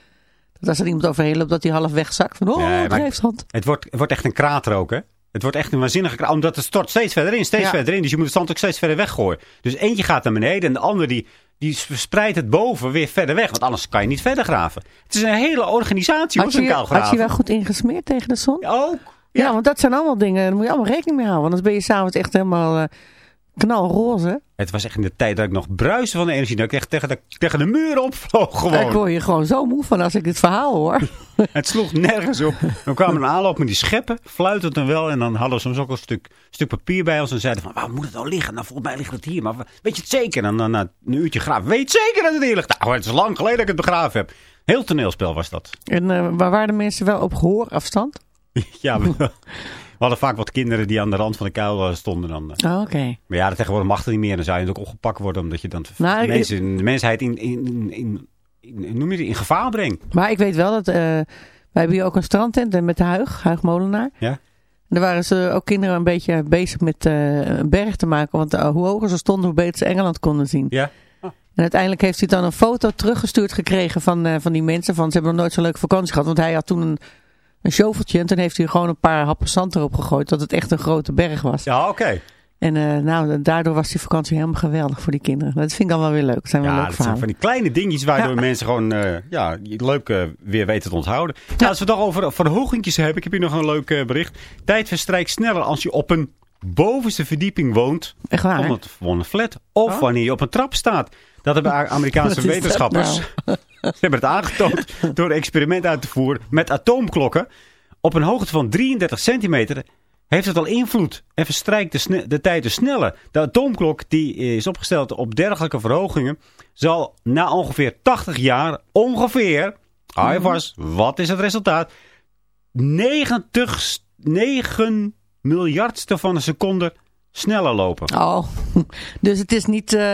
Dat als er iemand overheen loopt, dat hij half wegzakt. Van, oh, Nee, het zand. Het wordt, het wordt echt een krater ook, hè? Het wordt echt een waanzinnige krater. Omdat het stort steeds verder in, steeds Ja. verder in. Dus je moet het zand ook steeds verder weggooien. Dus eentje gaat naar beneden en de ander die, die verspreidt het boven weer verder weg. Want anders kan je niet verder graven. Het is een hele organisatie, Had zo'n je, had je wel goed ingesmeerd tegen de zon? Ook. Ja. want dat zijn allemaal dingen. Daar moet je allemaal rekening mee houden. Want dan ben je s'avonds echt helemaal eh, knalroze. Het was echt in de tijd dat ik nog bruiste van de energie. Dat ik echt tegen de, tegen de muur opvloog gewoon. Ik word je gewoon zo moe van als ik dit verhaal hoor. Het sloeg nergens op. We kwamen een aanloop met die scheppen, fluitend en wel. En dan hadden we soms ook een stuk, stuk papier bij ons. En zeiden van, waar moet het nou liggen? Nou, volgens mij ligt het hier. Maar weet je het zeker? En dan na een uurtje graven. Weet je zeker dat het hier ligt? Nou, het is lang geleden dat ik het begraven heb. Heel toneelspel was dat. En eh, waar waren de mensen wel op gehoorafstand? ja, hadden vaak wat kinderen die aan de rand van de kuil eh, stonden. Dan. eh. Oh, Oké. Maar ja, dat tegenwoordig mag het niet meer. Dan zou je natuurlijk opgepakt worden. Omdat je dan Nou, ik- mensen, de mensheid in, in, in, noem je het, in gevaar brengt. Maar ik weet wel dat... eh, wij hebben hier ook een strandtent met de Huig, Huig Molenaar. Ja? En daar waren ze ook kinderen een beetje bezig met eh, een berg te maken. Want hoe hoger ze stonden, hoe beter ze Engeland konden zien. Ja? En uiteindelijk heeft hij dan een foto teruggestuurd gekregen van, van die mensen. Van ze hebben nog nooit zo'n leuke vakantie gehad. Want hij had toen een, een shoveltje. En toen heeft hij gewoon een paar happen zand erop gegooid. Dat het echt een grote berg was. Ja, oké. En eh, nou, daardoor was die vakantie helemaal geweldig voor die kinderen. Dat vind ik dan wel weer leuk. Dat zijn wel Ja, dat zijn van die kleine dingetjes waardoor Ja. mensen gewoon eh, ja, leuk eh, weer weten te onthouden. Nou, als we het toch over verhogingjes hebben, ik heb hier nog een leuk bericht. Tijd verstrijkt sneller als je op een bovenste verdieping woont. Echt waar? Van een flat. Of Oh. wanneer je op een trap staat. Dat hebben Amerikaanse wetenschappers. nou? Ze hebben het aangetoond door een experiment uit te voeren met atoomklokken. Op een hoogte van 33 centimeter heeft het al invloed en verstrijkt de, de tijd dus sneller. De atoomklok die is opgesteld op dergelijke verhogingen zal na ongeveer 80 jaar ongeveer, hou je vast, wat is het resultaat? 90, s- 9 miljardste van een seconde sneller lopen. Oh, dus het is niet eh,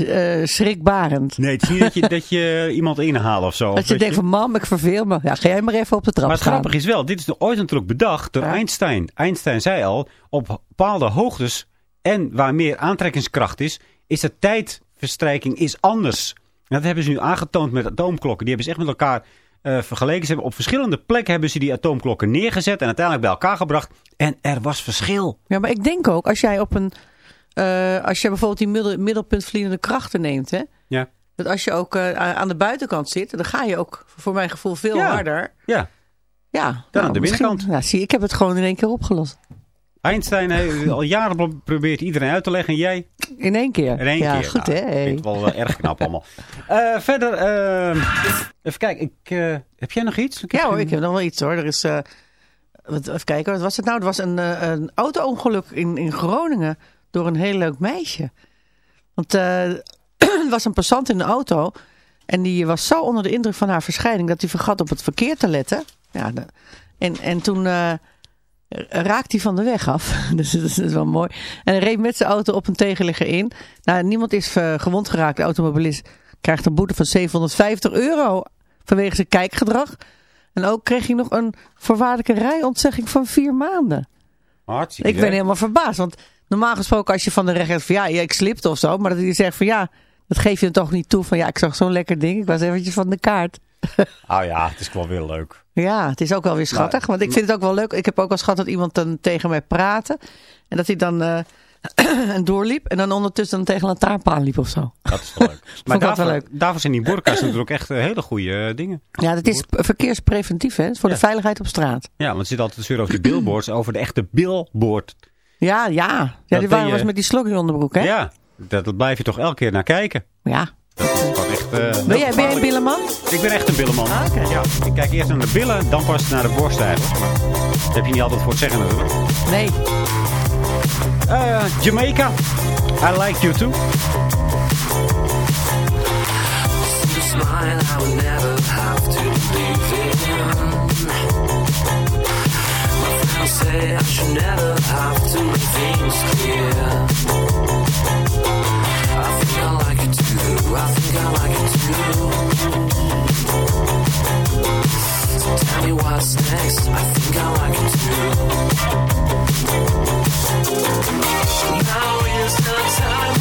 eh, schrikbarend. Nee, het is niet dat je, dat je iemand inhaalt of zo. Dat je denkt van, mam, ik verveel me. Ja, ga jij maar even op de trap Maar het grappige is wel, dit is ooit natuurlijk bedacht door Ja. Einstein. Einstein zei al, op bepaalde hoogtes en waar meer aantrekkingskracht is, is de tijdverstrijking is anders. En dat hebben ze nu aangetoond met atoomklokken. Die hebben ze echt met elkaar eh, vergeleken. Ze hebben op verschillende plekken hebben ze die atoomklokken neergezet en uiteindelijk bij elkaar gebracht. En er was verschil. Ja, maar ik denk ook, als jij op een... eh, als je bijvoorbeeld die middel, middelpuntvliedende krachten neemt, hè. Ja. Dat als je ook eh, aan de buitenkant zit, dan ga je ook voor mijn gevoel veel Ja. harder. Ja, Ja. Dan aan de misschien- binnenkant. Ja, zie, ik heb het gewoon in één keer opgelost. Einstein heeft al jaren pro- probeert iedereen uit te leggen. En jij In één keer. in één ja, keer. goed Nou, hè. Ik vind het wel eh, erg knap allemaal. Verder, eh, even kijken. Ik, heb jij nog iets? Ja hoor, ik heb nog wel iets hoor. Er is, wat, even kijken, wat was het nou? Er was een, een auto-ongeluk in, in Groningen door een heel leuk meisje. Want eh, er was een passant in de auto en die was zo onder de indruk van haar verschijning dat hij vergat op het verkeer te letten. Ja, de- en, en toen eh raakt hij van de weg af. dus dat is, dat is wel mooi. En hij reed met zijn auto op een tegenligger in. Nou, niemand is eh, gewond geraakt, de automobilist. krijgt een boete van 750 euro vanwege zijn kijkgedrag. En ook kreeg hij nog een voorwaardelijke rijontzegging van vier maanden. Hartstikke Ik ben helemaal verbaasd, want normaal gesproken als je van de rechter van ja, ik slipte of zo, maar dat hij zegt van ja, dat geef je hem toch niet toe van ja, ik zag zo'n lekker ding, ik was eventjes van de kaart. Oh ja, het is wel weer leuk. Ja, het is ook wel weer schattig. Want ik vind het ook wel leuk. Ik heb ook wel schat dat iemand dan tegen mij praatte. En dat hij dan en doorliep. En dan ondertussen dan tegen een lantaarnpaal liep of zo. Dat is wel leuk. Maar daarvoor, leuk. daarvoor zijn die burka's natuurlijk echt eh, hele goede eh, dingen. Ja, dat is verkeerspreventief, hè? Het voor de veiligheid op straat. Ja, want er zit altijd te zeuren over die billboards, over de echte billboard. Ja, ja. Ja, Dat die waren was met die slokje onderbroek, hè? Ja, dat, dat blijf je toch elke keer naar kijken. Ja. Dat is gewoon echt, eh, Ben jij, ben jij een billenman? Ik ben echt een billenman. Ah, oké. ja, ik kijk eerst naar de billen, dan pas naar de borst eigenlijk. Maar dat heb je niet altijd voor het zeggen natuurlijk. Nee. Eh, Jamaica. I like you too. The smile I would never have to in. Say I should never have to make things clear. I think I like it too. I think I like it too. So tell me what's next. I think I like it too. Now is the time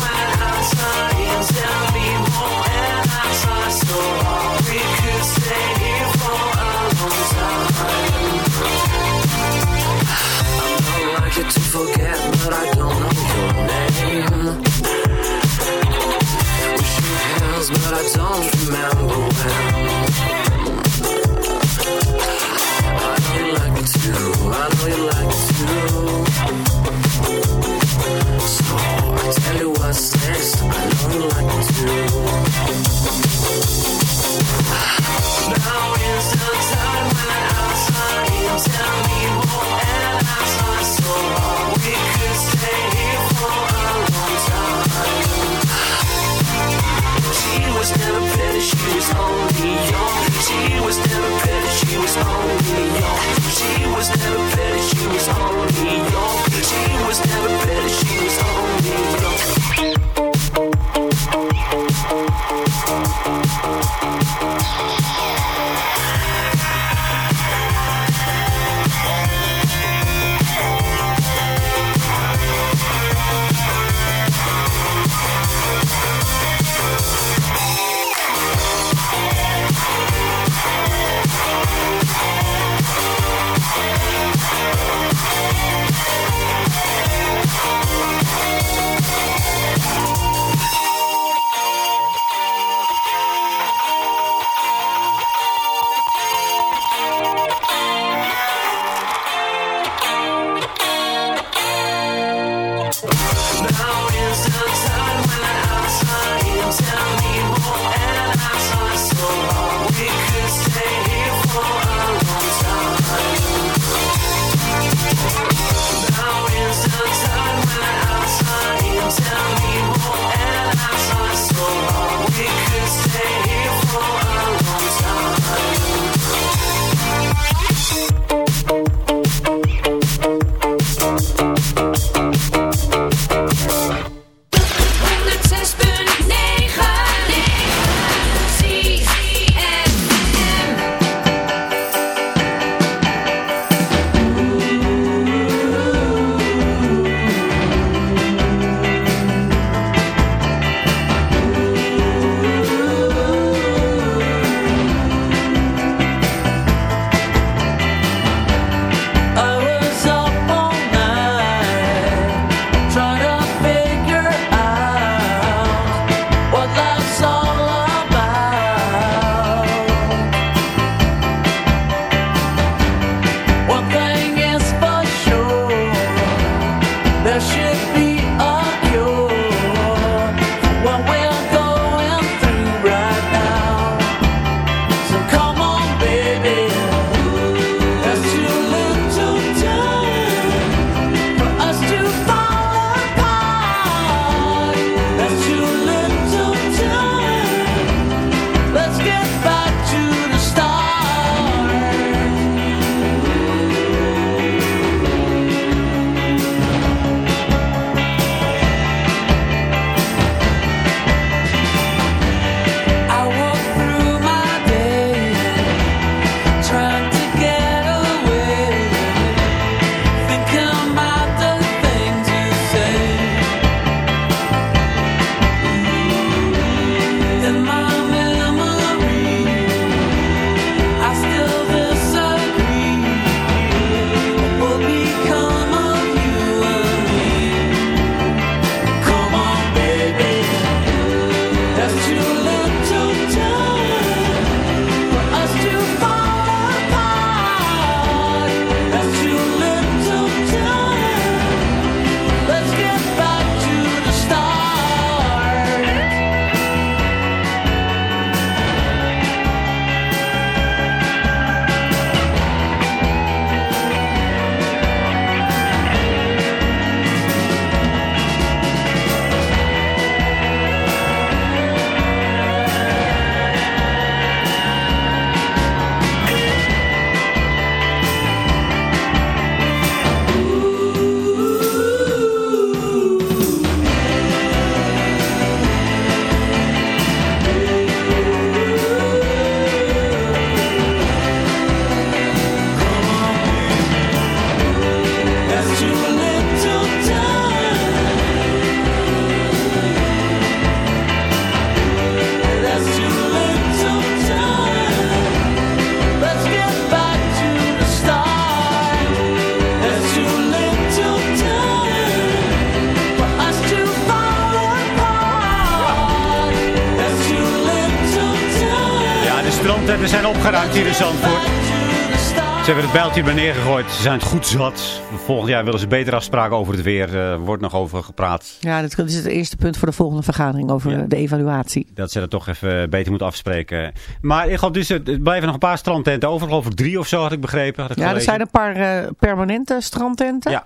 Er neergegooid. Ze zijn het goed zat. Volgend jaar willen ze betere afspraken over het weer. Er wordt nog over gepraat. Ja, dat is het eerste punt voor de volgende vergadering over Ja. de evaluatie. Dat ze dat toch even beter moeten afspreken. Maar ik had dus, het er blijven nog een paar strandtenten over. Geloof ik drie of zo had ik begrepen. Had ik Ja, er zijn een paar eh, permanente strandtenten. Ja.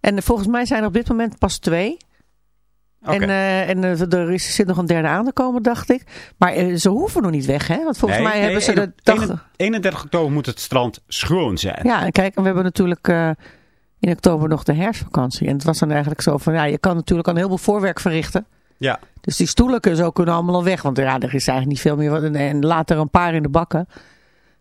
En volgens mij zijn er op dit moment pas twee. En, eh, en er is, zit nog een derde aan te komen, dacht ik. Maar eh, ze hoeven nog niet weg, hè? Want volgens Nee, mij nee, hebben ze de dag... een- 31 oktober moet het strand schoon zijn. Ja, en kijk, en we hebben natuurlijk eh, in oktober nog de herfstvakantie. En het was dan eigenlijk zo van, ja, je kan natuurlijk al een heleboel voorwerk verrichten. Ja. Dus die stoelen kunnen zo kunnen allemaal al weg. Want ja, er is eigenlijk niet veel meer. wat- En, en later een paar in de bakken.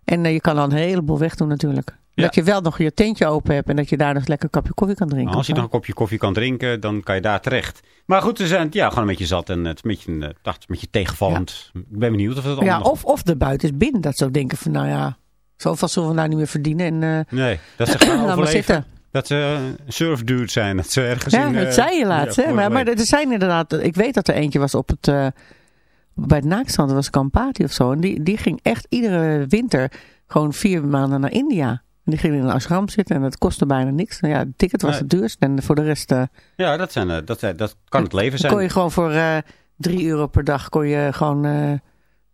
En je kan dan een heleboel wegdoen natuurlijk. Ja. Dat je wel nog je tentje open hebt. En dat je daar dus lekker een kapje koffie kan drinken. Nou, als je nog een kopje koffie kan drinken, dan kan je daar terecht. Maar goed, ze zijn ja, gewoon een beetje zat en het is een beetje, eh, dacht, een beetje tegenvallend. Ik ben benieuwd of het allemaal ja, nog- of, of de buiten is binnen. Dat ze denken van, nou ja, zoveel zullen we nou niet meer verdienen. En eh Nee, dat ze gaan overleven. zitten. Dat ze surfdude zijn. Dat ze ergens Ja, in, dat eh, zei je laatst. ja, hè? Maar, maar er zijn inderdaad, ik weet dat er eentje was op het, eh, bij het naakstrand, dat was Kampati of zo. En die, die ging echt iedere winter gewoon vier maanden naar India. En die ging in een ashram zitten en dat kostte bijna niks. Nou ja, het ticket was het duurst en voor de rest eh, Ja, dat, zijn, eh, dat, zijn- dat kan het leven zijn. kon je gewoon voor eh drie euro per dag kon je gewoon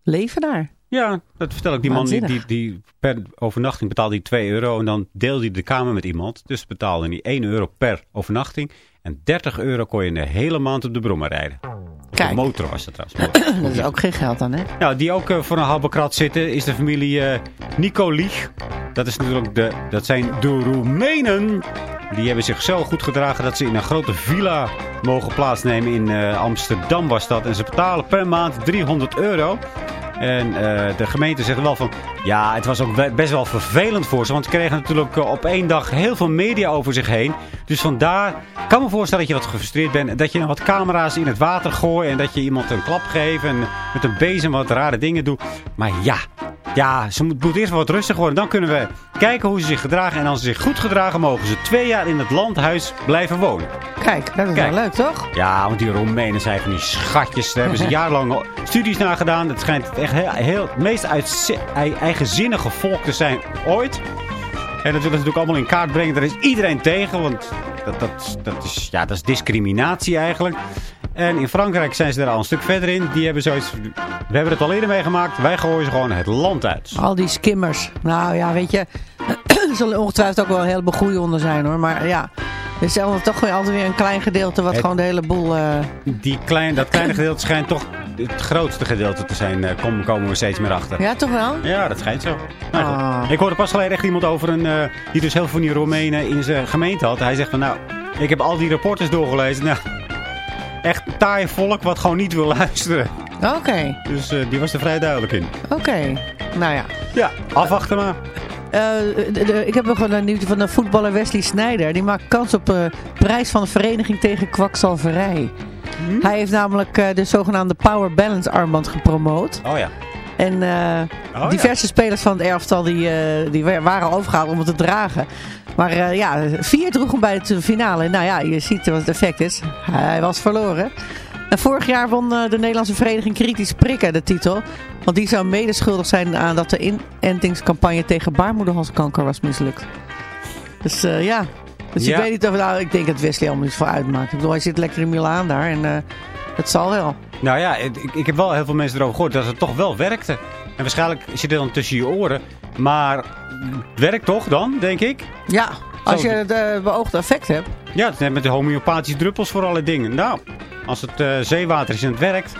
leven daar. Ja, dat vertel ik. Die man die, die, die per overnachting betaalde hij 2 euro. En dan deelde hij de kamer met iemand. Dus betaalde hij 1 euro per overnachting. En 30 euro kon je een hele maand op de brommer rijden. Kijk. motor was dat trouwens. Dat is ook geen geld dan, hè? Nou, die ook eh, voor een halve zitten is de familie eh Nicolieg. Dat, is natuurlijk de, dat zijn de Roemenen. Die hebben zich zo goed gedragen dat ze in een grote villa mogen plaatsnemen. In eh, Amsterdam was dat. En ze betalen per maand 300 euro. En eh, de gemeente zegt wel van... Ja, het was ook best wel vervelend voor ze. Want ze kregen natuurlijk eh, op één dag heel veel media over zich heen. Dus vandaar... Ik kan me voorstellen dat je wat gefrustreerd bent. en Dat je nog wat camera's in het water gooit. En dat je iemand een klap geeft. En met een bezem wat rare dingen doet. Maar ja... Ja, ze moet, moet eerst wat rustig worden. Dan kunnen we kijken hoe ze zich gedragen. En als ze zich goed gedragen, mogen ze twee jaar in het landhuis blijven wonen. Kijk, dat is Kijk. wel leuk, toch? Ja, want die Roemenen zijn van die schatjes. Daar hebben ze jarenlang studies naar gedaan. Het schijnt echt heel, heel, het meest eigenzinnige volk te zijn ooit. En dat willen ze natuurlijk allemaal in kaart brengen. Daar is iedereen tegen, want dat, dat, dat, is, ja, dat is discriminatie eigenlijk. En in Frankrijk zijn ze er al een stuk verder in. Die hebben zoiets... We hebben het al eerder meegemaakt. Wij gooien ze gewoon het land uit. Al die skimmers. Nou ja, weet je, er zullen ongetwijfeld ook wel een heleboel onder zijn hoor. Maar ja, er is toch weer altijd weer een klein gedeelte wat Het- gewoon de hele boel... eh, Die klein, dat kleine gedeelte schijnt toch het grootste gedeelte te zijn. eh, Kom, komen we steeds meer achter. Ja, toch wel? Ja, dat schijnt zo. Nou. Ah. Ik hoorde pas geleden echt iemand over een... eh, die dus heel veel van die Roemenen in zijn gemeente had. Hij zegt van nou, ik heb al die rapporten doorgelezen. Nou, echt taai volk wat gewoon niet wil luisteren. Oké, Dus eh, die was er vrij duidelijk in. oké. Nou ja. Ja, afwachten maar. Ik heb nog een nieuwtje van de voetballer Wesley Sneijder. Die maakt kans op eh prijs van de Vereniging tegen Kwakzalverij. Hm? Hij heeft namelijk eh, de zogenaamde Power Balance armband gepromoot. Oh ja. En eh, Oh, diverse spelers van het elftal die, eh, die wa- waren overgehaald om het te dragen. Maar ja, vier droegen bij de finale. Nou ja, je ziet wat het effect is. Hij was verloren. En vorig jaar won de Nederlandse vereniging Kritisch Prikken de titel. Want die zou medeschuldig zijn aan dat de inentingscampagne tegen baarmoederhalskanker was mislukt. Dus ja, dus Ja. ik weet niet of... Nou, ik denk dat Wesley allemaal niet voor uitmaakt. Ik bedoel, hij zit lekker in Milaan daar en eh het zal wel. Nou ja, ik, ik heb wel heel veel mensen erover gehoord dat het toch wel werkte. En waarschijnlijk zit het dan tussen je oren. Maar het werkt toch dan, denk ik? Ja, als je het eh, beoogde effect hebt. Ja, net met de homeopathische druppels voor alle dingen. Nou, als het eh, zeewater is en het werkt.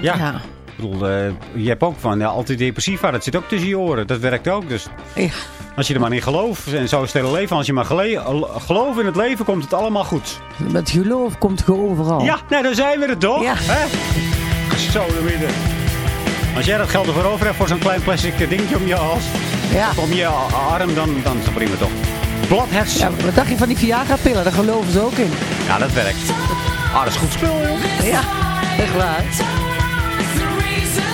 Ja, Ja. Bedoel, eh, je hebt ook van ja, antidepressiva. Dat zit ook tussen je oren. Dat werkt ook. Dus Ja. als je er maar in gelooft. En zo is het hele leven. Als je maar gelooft in het leven, komt het allemaal goed. Met geloof komt je overal. Ja, nou, dan zijn we er toch? Ja. Hè? Zo, de midden. Als jij dat geld ervoor over hebt voor zo'n klein plastic dingetje om je hals. Ja. Om je arm, dan, dan is dat prima toch. Bloodheads. ja. Wat dacht je van die Viagra-pillen? Daar geloven ze ook in. Ja, dat werkt. Ah, dat is goed spul, joh. Ja, echt waar. Een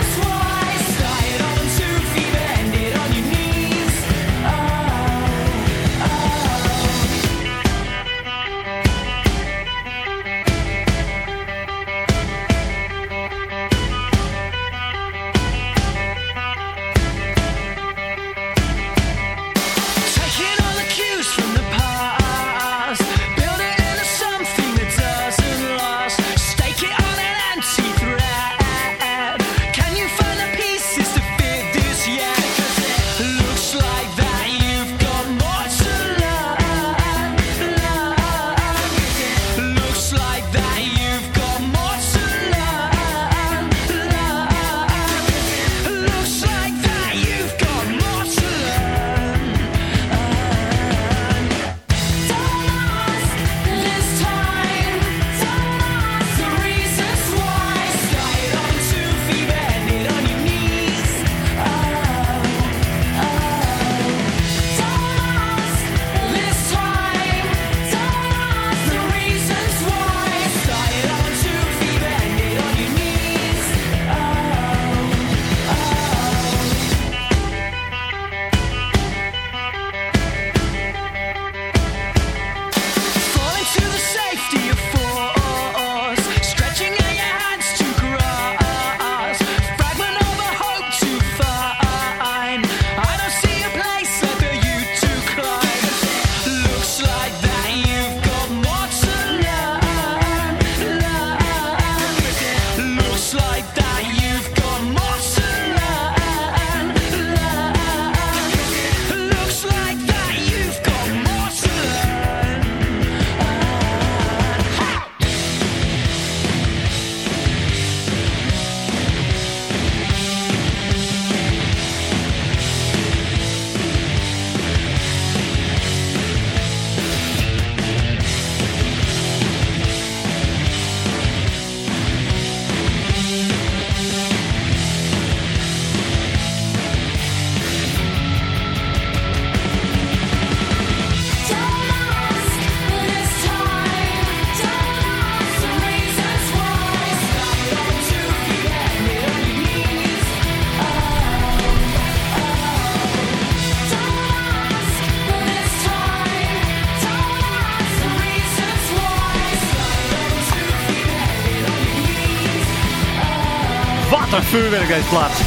plaats.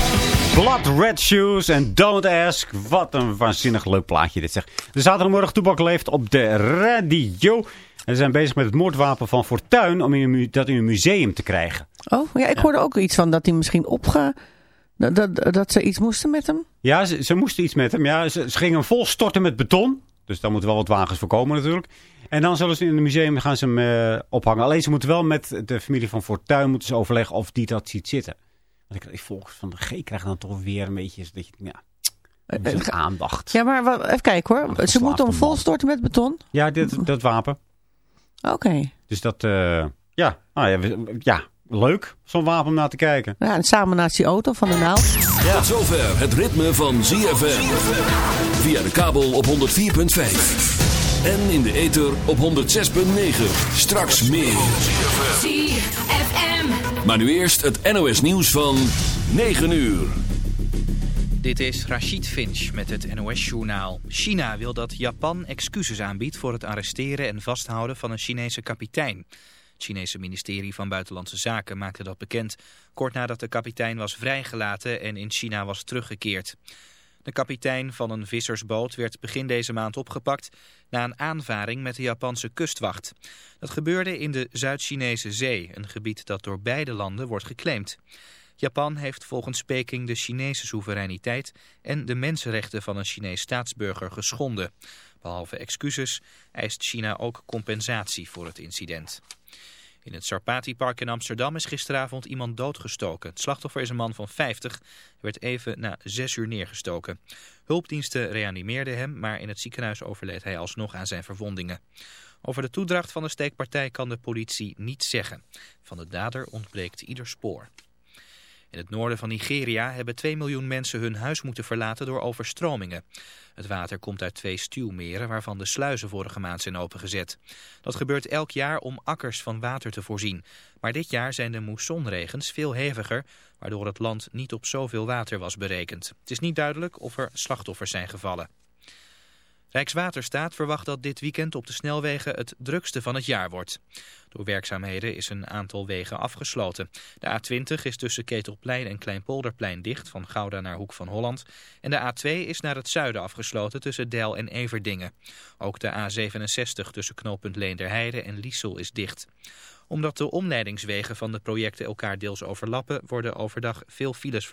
Blood Red Shoes en Don't Ask. Wat een waanzinnig leuk plaatje dit zeg. De zaterdagmorgen Toebak leeft op de radio. En ze zijn bezig met het moordwapen van Fortuin om in dat in een museum te krijgen. Oh, ja, ik hoorde ook iets van dat hij misschien opge... Dat, dat, dat ze iets moesten met hem. Ja, ze, ze moesten iets met hem. Ja, ze, ze gingen hem vol storten met beton. Dus daar moeten wel wat wagens voorkomen natuurlijk. En dan zullen ze in het museum gaan ze hem eh, ophangen. Alleen ze moeten wel met de familie van Fortuin moeten ze overleggen of die dat ziet zitten. Want ik, ik volgens van de G krijg dan toch weer een beetje dat je, ja, Eh, eh, aandacht. Ja, maar wat, even kijken hoor. Ze moeten hem man. volstorten met beton. Ja, dit, dat wapen. Oké. Dus dat, eh, ja, nou ja, we- ja, leuk, zo'n wapen om naar te kijken. Ja, en samen naast die auto van de naald. Tot zover het ritme van ZFM. Via de kabel op 104.5. En in de ether op 106.9. Straks meer. ZFM. Maar nu eerst het NOS nieuws van 9 uur. Dit is Rachid Finch met het NOS-journaal. China wil dat Japan excuses aanbiedt voor het arresteren en vasthouden van een Chinese kapitein. Het Chinese ministerie van Buitenlandse Zaken maakte dat bekend... kort nadat de kapitein was vrijgelaten en in China was teruggekeerd. De kapitein van een vissersboot werd begin deze maand opgepakt... na een aanvaring met de Japanse kustwacht. Dat gebeurde in de Zuid-Chinese Zee, een gebied dat door beide landen wordt geclaimd. Japan heeft volgens Peking de Chinese soevereiniteit en de mensenrechten van een Chinees staatsburger geschonden. Behalve excuses eist China ook compensatie voor het incident. In het Sarpati-park in Amsterdam is gisteravond iemand doodgestoken. Het slachtoffer is een man van 50. Hij werd even na zes uur neergestoken. Hulpdiensten reanimeerden hem, maar in het ziekenhuis overleed hij alsnog aan zijn verwondingen. Over de toedracht van de steekpartij kan de politie niets zeggen. Van de dader ontbreekt ieder spoor. In het noorden van Nigeria hebben 2 miljoen mensen hun huis moeten verlaten door overstromingen. Het water komt uit twee stuwmeren waarvan de sluizen vorige maand zijn opengezet. Dat gebeurt elk jaar om akkers van water te voorzien. Maar dit jaar zijn de moessonregens veel heviger, waardoor het land niet op zoveel water was berekend. Het is niet duidelijk of er slachtoffers zijn gevallen. Rijkswaterstaat verwacht dat dit weekend op de snelwegen het drukste van het jaar wordt. Door werkzaamheden is een aantal wegen afgesloten. De A20 is tussen Ketelplein en Kleinpolderplein dicht van Gouda naar Hoek van Holland. En de A2 is naar het zuiden afgesloten tussen Deil en Everdingen. Ook de A67 tussen knooppunt Leenderheide en Liesel is dicht. Omdat de omleidingswegen van de projecten elkaar deels overlappen, worden overdag veel files